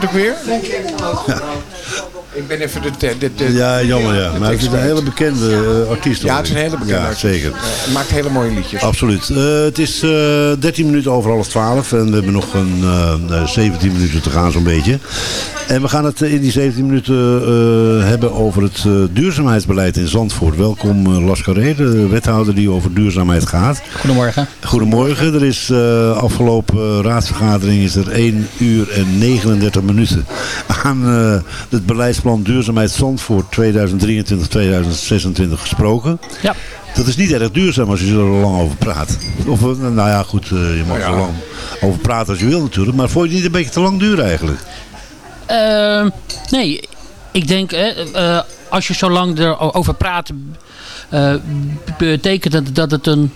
het ook weer? Ik ben even de... de, de, de- Ja, jammer ja. Maar het is een hele bekende eh, artiest. Ja, het is een hele bekende Ja, artiest. zeker. Eh, hij maakt hele mooie liedjes. Absoluut. Eh, het is eh 13 minuten over half 12 en we hebben nog een eh, eh, 17 minuten te gaan zo'n beetje. En we gaan het eh, in die 17 minuten eh, hebben over het eh, duurzaamheidsbeleid in Zandvoort. Welkom uh, Las Carré, de wethouder die over duurzaamheid gaat. Goedemorgen. Goedemorgen. Er is eh, afgelopen eh, raadsvergadering is er 1 uur en 39 minuten aan eh, het beleidsplan Duurzaamheid Zandvoort 2023-2026 gesproken. Ja. Dat is niet erg duurzaam als je er lang over praat. Of, eh, nou ja, goed, eh, je mag er lang over praten als je wil natuurlijk. Maar vond je het niet een beetje te lang duren eigenlijk? Eh, nee, ik denk, eh, als je zo lang erover praat, eh, betekent het dat het een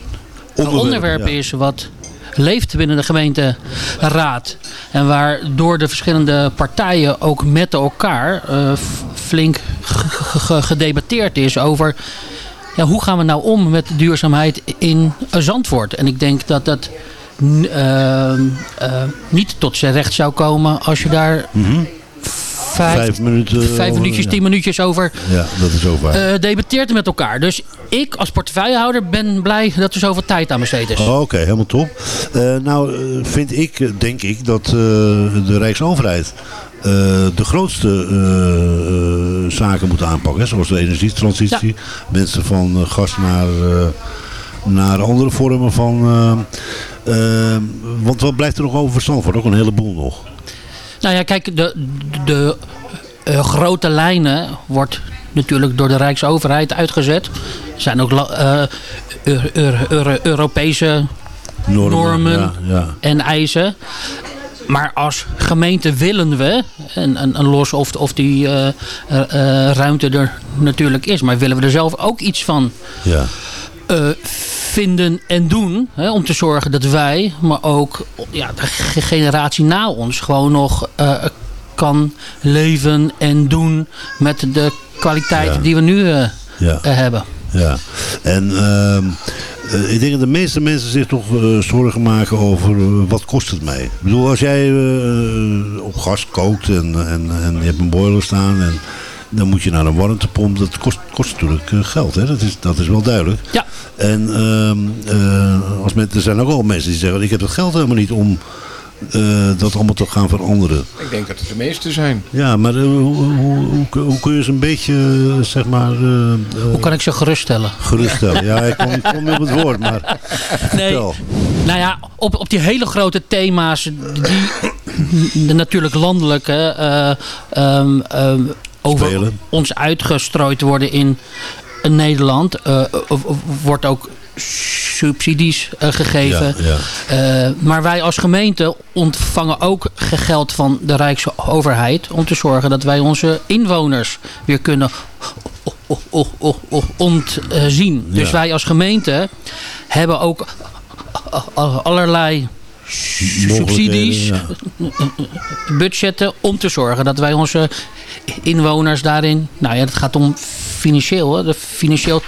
Onderwerp, onderwerp ja. is wat leeft binnen de gemeenteraad. En waardoor de verschillende partijen ook met elkaar eh, flink ge- ge- ge- gedebatteerd is over... Ja, hoe gaan we nou om met duurzaamheid in Zandvoort? En ik denk dat dat n- eh, eh, niet tot zijn recht zou komen als je daar vijf, Vijf minuten vijf over, minuutjes, ja. tien minuutjes over Ja, dat is ook waar. eh debatteert met elkaar. Dus ik als portefeuillehouder ben blij dat er zoveel tijd aan besteed is. Oh, Oké, helemaal top. Eh, nou, eh, vind ik, eh, denk ik, dat eh, de Rijksoverheid eh, de grootste eh, eh, zaken moet aanpakken. Hè, zoals de energietransitie. Mensen van eh, gas naar, eh, naar andere vormen van... eh, eh, want wat blijft er nog over Zandvoort? Ook een heleboel nog. Nou ja, kijk, de, de eh, grote lijnen wordt natuurlijk door de Rijksoverheid uitgezet. Er zijn ook eh, Eu- Eu- Eu- Europese Normen, normen ja, ja. en eisen. Maar als gemeente willen we, en, en, en los of, of die eh, eh, eh, ruimte er natuurlijk is, maar willen we er zelf ook iets van Ja. Vinden en doen. Hè, om te zorgen dat wij, maar ook ja, de ge- generatie na ons gewoon nog eh, kan leven en doen met de kwaliteiten Ja. die we nu eh, Ja. eh, hebben. Ja, en ehm, eh, ik denk dat de meeste mensen zich toch zorgen maken over wat kost het mij. Ik bedoel, als jij op gas kookt en, en, en je hebt een boiler staan en dan moet je naar een warmtepomp. Dat kost, kost natuurlijk eh, geld, hè? Dat, is, dat is wel duidelijk. Ja. En ehm, eh, als men, er zijn ook wel mensen die zeggen, ik heb het geld helemaal niet om eh, dat allemaal te gaan veranderen. Ik denk dat het de meeste zijn. Ja, maar hoe, hoe, hoe, hoe kun je ze een beetje, zeg maar... Hoe kan ik ze geruststellen? Geruststellen. Ja, ik kom, ik kom niet op het woord, maar Nee, vertel. nou ja, op, op die hele grote thema's die natuurlijk landelijk hè, ehm, over Spelen. ons uitgestrooid worden in, Nederland, eh, wordt ook subsidies eh, gegeven. Ja, ja. Eh, maar wij als gemeente ontvangen ook ge- geld van de Rijksoverheid om te zorgen dat wij onze inwoners weer kunnen ontzien. Dus Ja. wij als gemeente hebben ook allerlei subsidies, budgetten om te zorgen dat wij onze inwoners daarin, nou ja, het gaat om financieel, hè, de financieel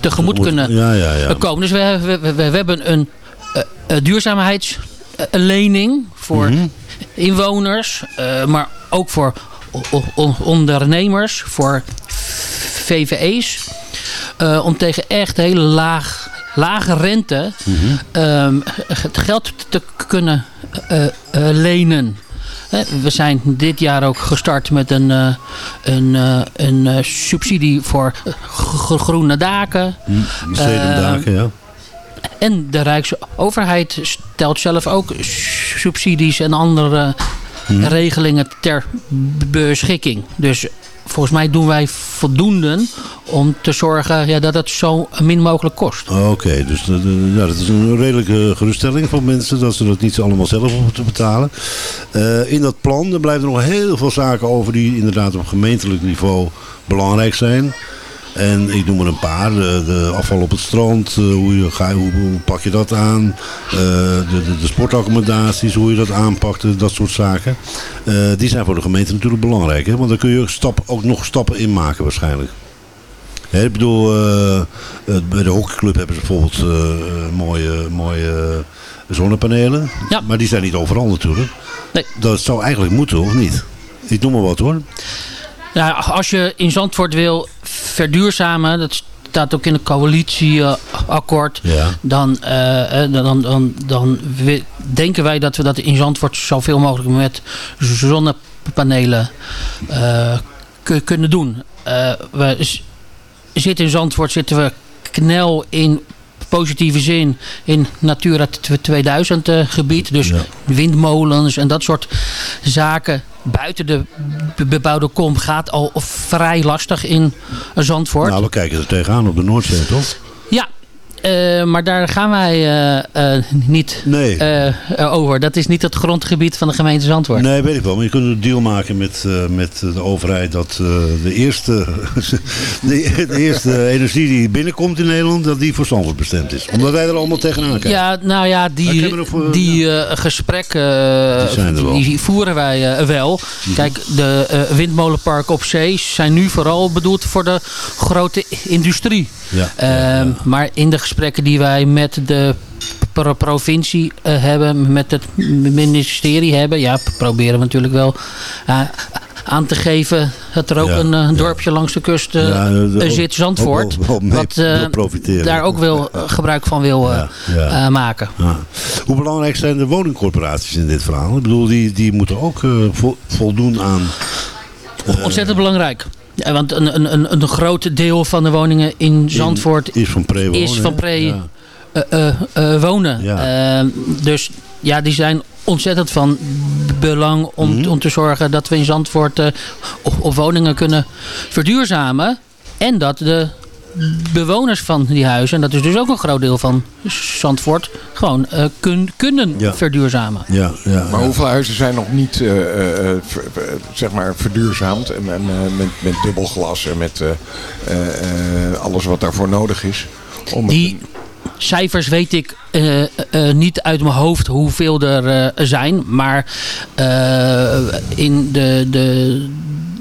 tegemoet kunnen Ja, ja, ja. komen. Dus we, we, we, we hebben een eh, eh, duurzaamheidslening voor Mhm. inwoners, eh, maar ook voor ondernemers, voor VVE's. om tegen echt hele laag, lage rente Mhm. ehm, het geld te kunnen eh, eh, lenen. We zijn dit jaar ook gestart met een, eh, een, een subsidie voor gro- groene daken. Hm, Stedendaken, ja. En de Rijksoverheid stelt zelf ook subsidies en andere regelingen ter beschikking. Dus volgens mij doen wij voldoende om te zorgen ja, dat het zo min mogelijk kost. Oké, dus dat, eh, ja, dat is een redelijke geruststelling voor mensen dat ze dat niet allemaal zelf hoeven betalen. Eh, in dat plan er blijven nog heel veel zaken over die inderdaad op gemeentelijk niveau belangrijk zijn. En ik noem er een paar. De, de afval op het strand, eh, hoe, je, ga, hoe, hoe pak je dat aan? Eh, de, de, de sportaccommodaties, hoe je dat aanpakt, eh, dat soort zaken. Eh, die zijn voor de gemeente natuurlijk belangrijk. Hè? Want dan kun je ook, stap, ook nog stappen in maken waarschijnlijk. Ik bedoel, eh, eh, bij de hockeyclub hebben ze bijvoorbeeld eh, eh, mooie, mooie zonnepanelen. Ja. Maar die zijn niet overal natuurlijk. Nee. Dat zou eigenlijk moeten, of niet? Ik noem maar wat hoor. Ja, als je in Zandvoort wil verduurzamen, dat staat ook in het coalitieakkoord, Ja. dan, eh, eh, dan, dan, dan we- denken wij dat we dat in Zandvoort zoveel mogelijk met zonnepanelen eh, ku- kunnen doen. We zitten in Zandvoort zitten we knel in positieve zin in Natura 2000 eh, gebied. Dus Ja. windmolens en dat soort zaken buiten de be- bebouwde kom gaat al vrij lastig in Zandvoort. Nou, we kijken er tegenaan op de Noordzee, toch? Ja, eh, maar daar gaan wij eh, eh, niet Nee. over. Dat is niet het grondgebied van de gemeente Zandvoort. Nee, weet ik wel. Maar je kunt een deal maken met, met de overheid dat de, eerste, de, de eerste energie die binnenkomt in Nederland, dat die voor Zandvoort bestemd is. Omdat wij er allemaal tegenaan kijken. Ja, nou ja, die, voor- die gesprekken Die die voeren wij wel. Kijk, de windmolenparken op zee zijn nu vooral bedoeld voor de grote industrie. Ja, Ehm, Maar in de gesprekken die wij met de pro- provincie eh, hebben, met het ministerie hebben, ja, proberen we natuurlijk wel eh, aan te geven dat er ook Ja, een, eh, ja. dorpje langs de kust Ja, ook- zit, Zandvoort, ook wat wil profiteren. daar ook wel eh, gebruik van wil maken. Ja. Hoe belangrijk zijn de woningcorporaties in dit verhaal? Ik bedoel, die, die moeten ook vo- voldoen aan... Ontzettend belangrijk. Ja, want een, een, een, een groot deel van de woningen in Zandvoort Is van pre-wonen. is van hè? pre Ja. eh, eh, eh, wonen. Ja. Eh, dus ja, die zijn ontzettend van belang om, Mhm. om te zorgen dat we in Zandvoort op, op woningen kunnen verduurzamen. En dat de bewoners van die huizen, en dat is dus ook een groot deel van Zandvoort, gewoon eh, kun, kunnen Ja. verduurzamen. Ja, ja, Maar ja. hoeveel huizen zijn nog niet eh, eh, ver- zeg maar verduurzaamd en, en eh, met, met dubbelglas en met eh, eh, eh, alles wat daarvoor nodig is? Om Die cijfers weet ik eh, eh, niet uit mijn hoofd hoeveel er zijn. Maar eh, in de, de,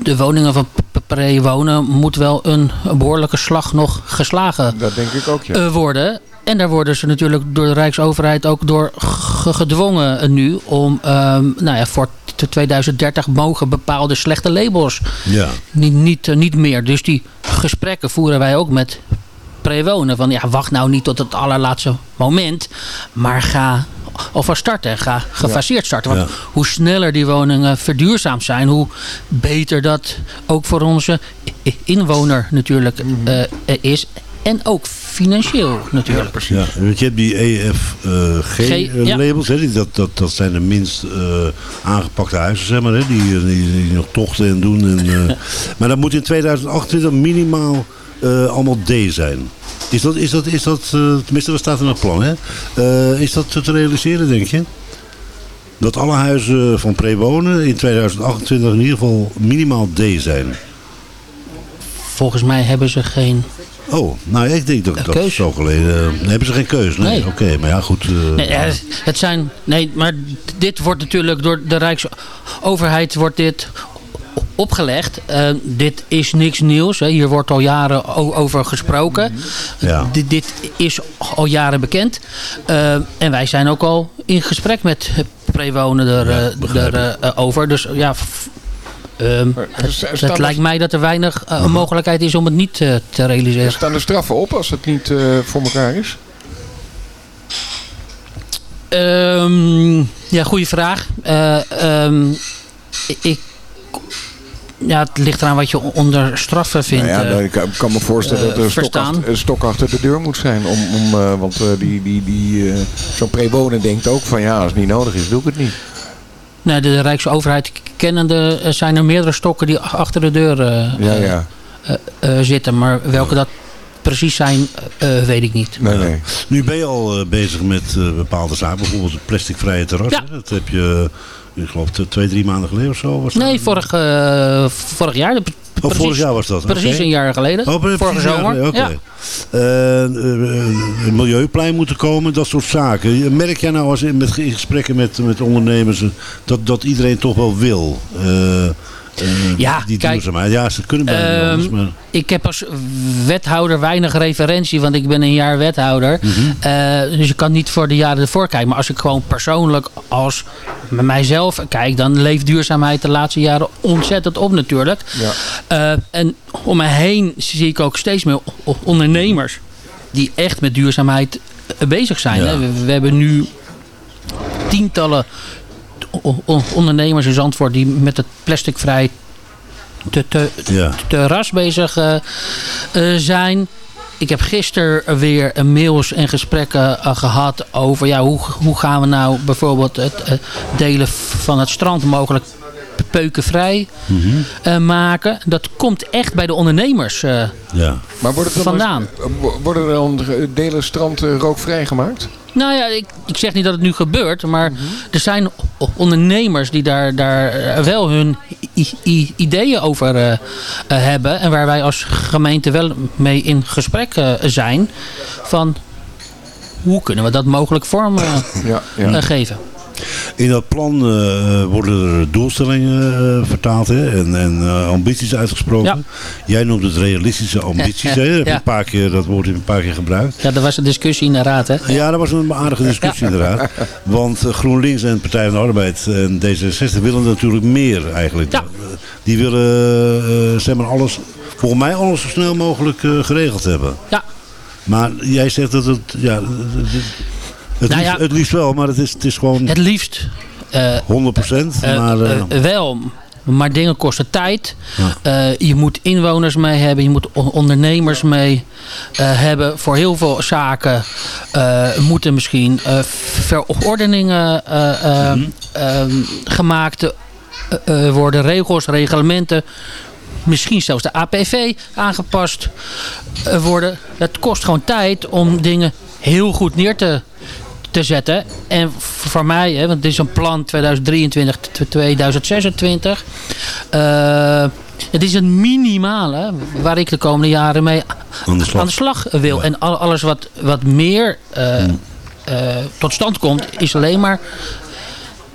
de woningen van Pre-wonen moet wel een, behoorlijke slag nog geslagen dat denk ik ook, ja. eh, worden. En daar worden ze natuurlijk door de Rijksoverheid ook door ge- gedwongen nu om ehm, nou ja, voor t- 2030 mogen bepaalde slechte labels Ja. niet, niet, eh, niet meer. Dus die gesprekken voeren wij ook met prewonen. Van ja, wacht nou niet tot het allerlaatste moment. Maar ga alvast starten. Ga gefaseerd starten. Want hoe sneller die woningen verduurzaamd zijn, hoe beter dat ook voor onze inwoner natuurlijk Mhm. eh, eh, is. En ook financieel natuurlijk. Ja, want je hebt die EFG-labels, ja. dat, dat, dat zijn de minst eh, aangepakte huizen, zeg maar, hè, die, die, die nog tochten en doen. En, maar dat moet in 2028 minimaal eh, allemaal D zijn. Is dat, is dat, is dat eh, tenminste dat staat in het plan, hè? Eh, is dat te realiseren, denk je? Dat alle huizen van prewonen in 2028 in ieder geval minimaal D zijn. Volgens mij hebben ze geen... Oh, nou ik denk dat dat zo geleden... hebben ze geen keus? Nee, Nee. oké, maar ja goed. Nee, ja, het zijn, nee, maar dit wordt natuurlijk door de Rijksoverheid wordt dit opgelegd. Eh, dit is niks nieuws. Hè. Hier wordt al jaren over gesproken. Ja. Dit, dit is al jaren bekend. Eh, en wij zijn ook al in gesprek met prewonen er, eh, begrijp er, eh, over. Dus ja, ehm, er het, er- lijkt mij dat er weinig eh, mogelijkheid is om het niet eh, te realiseren. Staan er straffen op als het niet eh, voor elkaar is? Ehm, ja, goede vraag. Eh, ehm, ik, ja, het ligt eraan wat je onder straffen vindt. Nou ja, eh. nou, ik kan- me voorstellen eh, dat er een stok, achter, een stok achter de deur moet zijn. Om, om, eh, want eh, die, die, die, eh, zo'n prewoner denkt ook van ja, als het niet nodig is, doe ik het niet. Nee, de Rijksoverheid kennende zijn er meerdere stokken die achter de deur eh, Ja, ja. eh, eh, zitten. Maar welke dat precies zijn, eh, weet ik niet. Nee, nee. Nu ben je al bezig met bepaalde zaken, bijvoorbeeld het plasticvrije terras. Ja. Dat heb je, ik geloof, twee, drie maanden geleden of zo. Was dat? Nee, vorig, eh, vorig jaar. Oh, precies, vorig jaar was dat. Precies een jaar geleden. Oh, Vorige zomer. Ja. Eh, eh, milieuplein moeten komen, dat soort zaken. Merk jij nou als in, met, in gesprekken met, met ondernemers dat, dat iedereen toch wel wil? Eh, Ja, die kijk, duurzaamheid. Ja, ze kunnen bijna niet Ehm, anders. Maar, Ik heb als wethouder weinig referentie, want ik ben een jaar wethouder. Mhm. Eh, dus ik kan niet voor de jaren ervoor kijken. Maar als ik gewoon persoonlijk als met mijzelf kijk, dan leeft duurzaamheid de laatste jaren ontzettend op natuurlijk. Ja. Eh, en om me heen zie ik ook steeds meer ondernemers die echt met duurzaamheid bezig zijn. Ja. Hè. We, we hebben nu tientallen ondernemers in Zandvoort die met het plasticvrij te, te, ja. terras bezig eh, eh, zijn. Ik heb gisteren weer mails en gesprekken eh, gehad over ja, hoe, hoe gaan we nou bijvoorbeeld het delen van het strand mogelijk peukenvrij eh, maken. Dat komt echt bij de ondernemers eh, ja. Maar vandaan. wo- worden er dan delen strand eh, rookvrij gemaakt? Nou ja, ik, ik zeg niet dat het nu gebeurt, maar er zijn ondernemers die daar, daar eh, wel hun ideeën over eh, eh, hebben. En waar wij als gemeente wel mee in gesprek eh, zijn. Van hoe kunnen we dat mogelijk vorm eh, Ja, ja. eh, geven. In dat plan eh, worden er doelstellingen eh, vertaald hè? en, en eh, ambities uitgesproken. Jij noemt het realistische ambities. Heb Ja. een paar keer, dat woord heb een paar keer gebruikt. Ja, er was een discussie in de raad, hè? Ja, dat was een aardige discussie inderdaad. Want eh, GroenLinks en Partij van de Arbeid en D66 willen natuurlijk meer eigenlijk. Ja. Die willen zeg maar alles, volgens mij alles zo snel mogelijk geregeld hebben. Ja. Maar jij zegt dat het, ja, het, Nou liefst, ja. het liefst wel, maar het is, het is gewoon Het liefst 100 procent. eh, maar eh, eh, wel, maar dingen kosten tijd. Je moet inwoners mee hebben, je moet on- ondernemers mee hebben. Voor heel veel zaken moeten misschien verordeningen eh, ehm, gemaakt worden. Regels, reglementen. Misschien zelfs de APV aangepast worden. Het kost gewoon tijd om dingen heel goed neer te, te zetten. En voor mij, hè, want het is een plan 2023-2026. eh het is het minimale waar ik de komende jaren mee aan de slag. aan de slag wil. En al- alles wat, wat meer eh, eh, tot stand komt, is alleen maar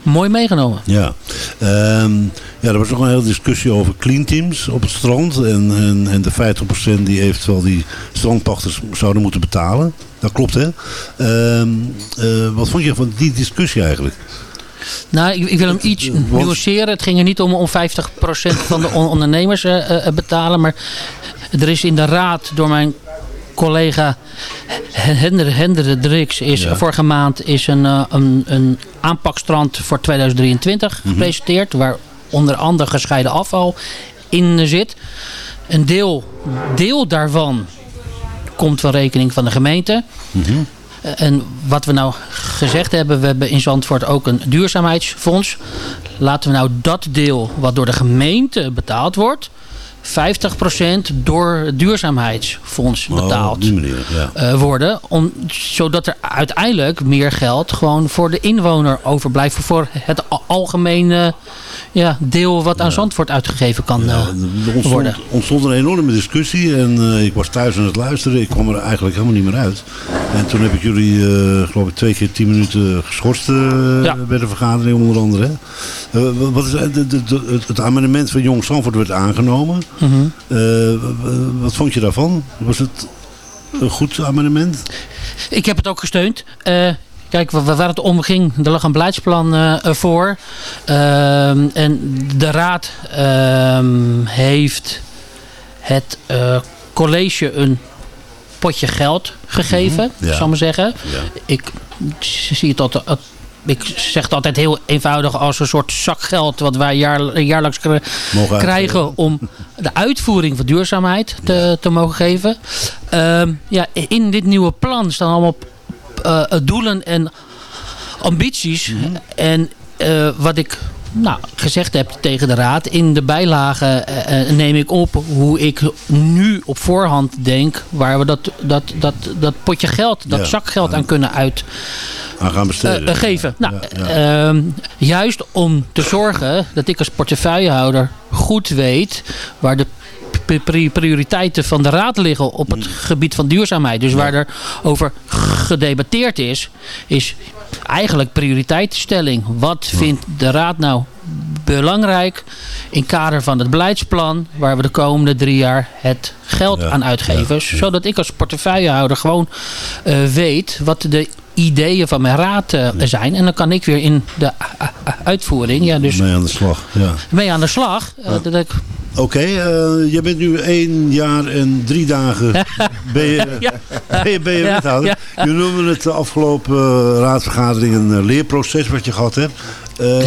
mooi meegenomen. Ja. Ehm, ja, er was nog een hele discussie over clean teams op het strand. En, en, en de 50% die eventueel die strandpachters zouden moeten betalen. Dat klopt hè. Ehm, eh, wat vond je van die discussie eigenlijk? Nou, ik, ik wil hem iets nuanceren. Het ging er niet om om 50% van de on- ondernemers eh, betalen. Maar er is in de raad door mijn collega Hender, Hender Drix is Ja. vorige maand is een, eh, een, een aanpakstrand voor 2023 Mhm. gepresenteerd. Waar onder andere gescheiden afval in zit. Een deel, deel daarvan komt van rekening van de gemeente. Mhm. Eh, En wat we nou gezegd hebben, we hebben in Zandvoort ook een duurzaamheidsfonds. Laten we nou dat deel wat door de gemeente betaald wordt, 50% door het duurzaamheidsfonds Oh, betaald manier, ja. eh, worden. Om, zodat er uiteindelijk meer geld gewoon voor de inwoner overblijft. Voor het algemene ja, deel wat aan Zandvoort uitgegeven kan eh, Er ontstond, worden. ontstond een enorme discussie en eh, ik was thuis aan het luisteren. Ik kwam er eigenlijk helemaal niet meer uit. En toen heb ik jullie, eh, geloof ik, twee keer tien minuten geschorst eh, Ja. bij de vergadering onder andere. Eh, wat is, eh, de- de- de- het, het amendement van Jong Zandvoort werd aangenomen. Eh, wat vond je daarvan? Was het een goed amendement? Ik heb het ook gesteund. Eh, kijk, wa- wa- waar het om ging, er lag een beleidsplan eh, voor. En de raad ehm, heeft het college een potje geld gegeven, ja. zal ik maar zeggen. Ja. Ik zie het altijd... ik zeg het altijd heel eenvoudig als een soort zakgeld wat wij jaar, jaarlijks krijgen om de uitvoering van duurzaamheid te, te mogen geven. Ehm, ja, in dit nieuwe plan staan allemaal eh, doelen en ambities. En eh, wat ik nou, gezegd heb tegen de raad, in de bijlage eh, eh, neem ik op hoe ik nu op voorhand denk waar we dat, dat, dat, dat potje geld, dat Ja. zakgeld aan kunnen uit, Aan gaan besteden. eh, geven. Nou, Ja, ehm, juist om te zorgen dat ik als portefeuillehouder goed weet waar de pri- pri- prioriteiten van de raad liggen op het gebied van duurzaamheid. Dus waar er over gedebatteerd is, is eigenlijk prioriteitsstelling. Wat vindt de raad nou belangrijk in kader van het beleidsplan waar we de komende drie jaar het geld Ja, aan uitgeven. ja, ja. Zodat ik als portefeuillehouder gewoon eh, weet wat de ideeën van mijn raad eh, zijn. En dan kan ik weer in de uh, uh, uitvoering ja, dus Mee aan de slag, ja. mee aan de slag. Eh, dat ik, Oké, eh, je bent nu één jaar en drie dagen ben je, Ja. ben je, ben je wethouder. Je noemde het de afgelopen raadsvergadering een leerproces wat je gehad hebt.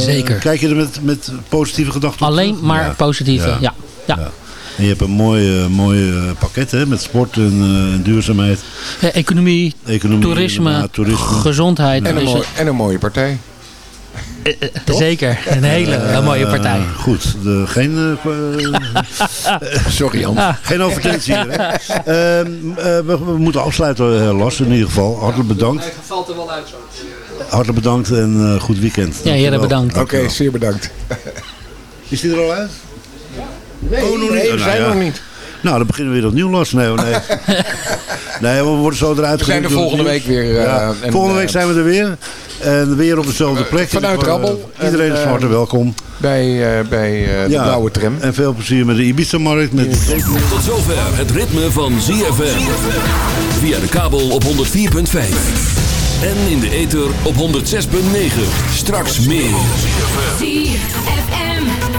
Zeker. Kijk je er met, met positieve gedachten op alleen maar positieve. Ja. Ja. En je hebt een mooi, eh, mooi eh, pakket hè, met sport en, eh, en duurzaamheid, Economie, economie, toerisme, toerisme. gezondheid. En een, mooi, en een mooie partij. zeker, een hele mooie partij. Goed, de, geen, Sorry Jan. geen advertentie hier. Hè? Ehm, eh, we, we moeten afsluiten, eh, Lars, in ieder geval. Hartelijk bedankt. valt er wel uit zo. Hartelijk bedankt en eh, goed weekend. Ja, heren, Dankjewel. bedankt. Oké, zeer bedankt. Is die er al uit? Nee, Oh, nog niet. nee, we Nou zijn ja. nog niet. Nou, dan beginnen we weer opnieuw, Lars. Nee, oh, nee. nee, we worden zo eruit We zijn er door volgende week weer. eh, Ja, en, volgende eh, week zijn we er weer. En weer op dezelfde plek. vanuit eh, Rabbel. Iedereen En, is eh, van harte welkom. Bij, eh, bij eh, de Ja. blauwe tram. En veel plezier met de Ibiza-markt. Met Tot zover het ritme van ZFM. Via de kabel op 104.5. En in de ether op 106.9. Straks meer.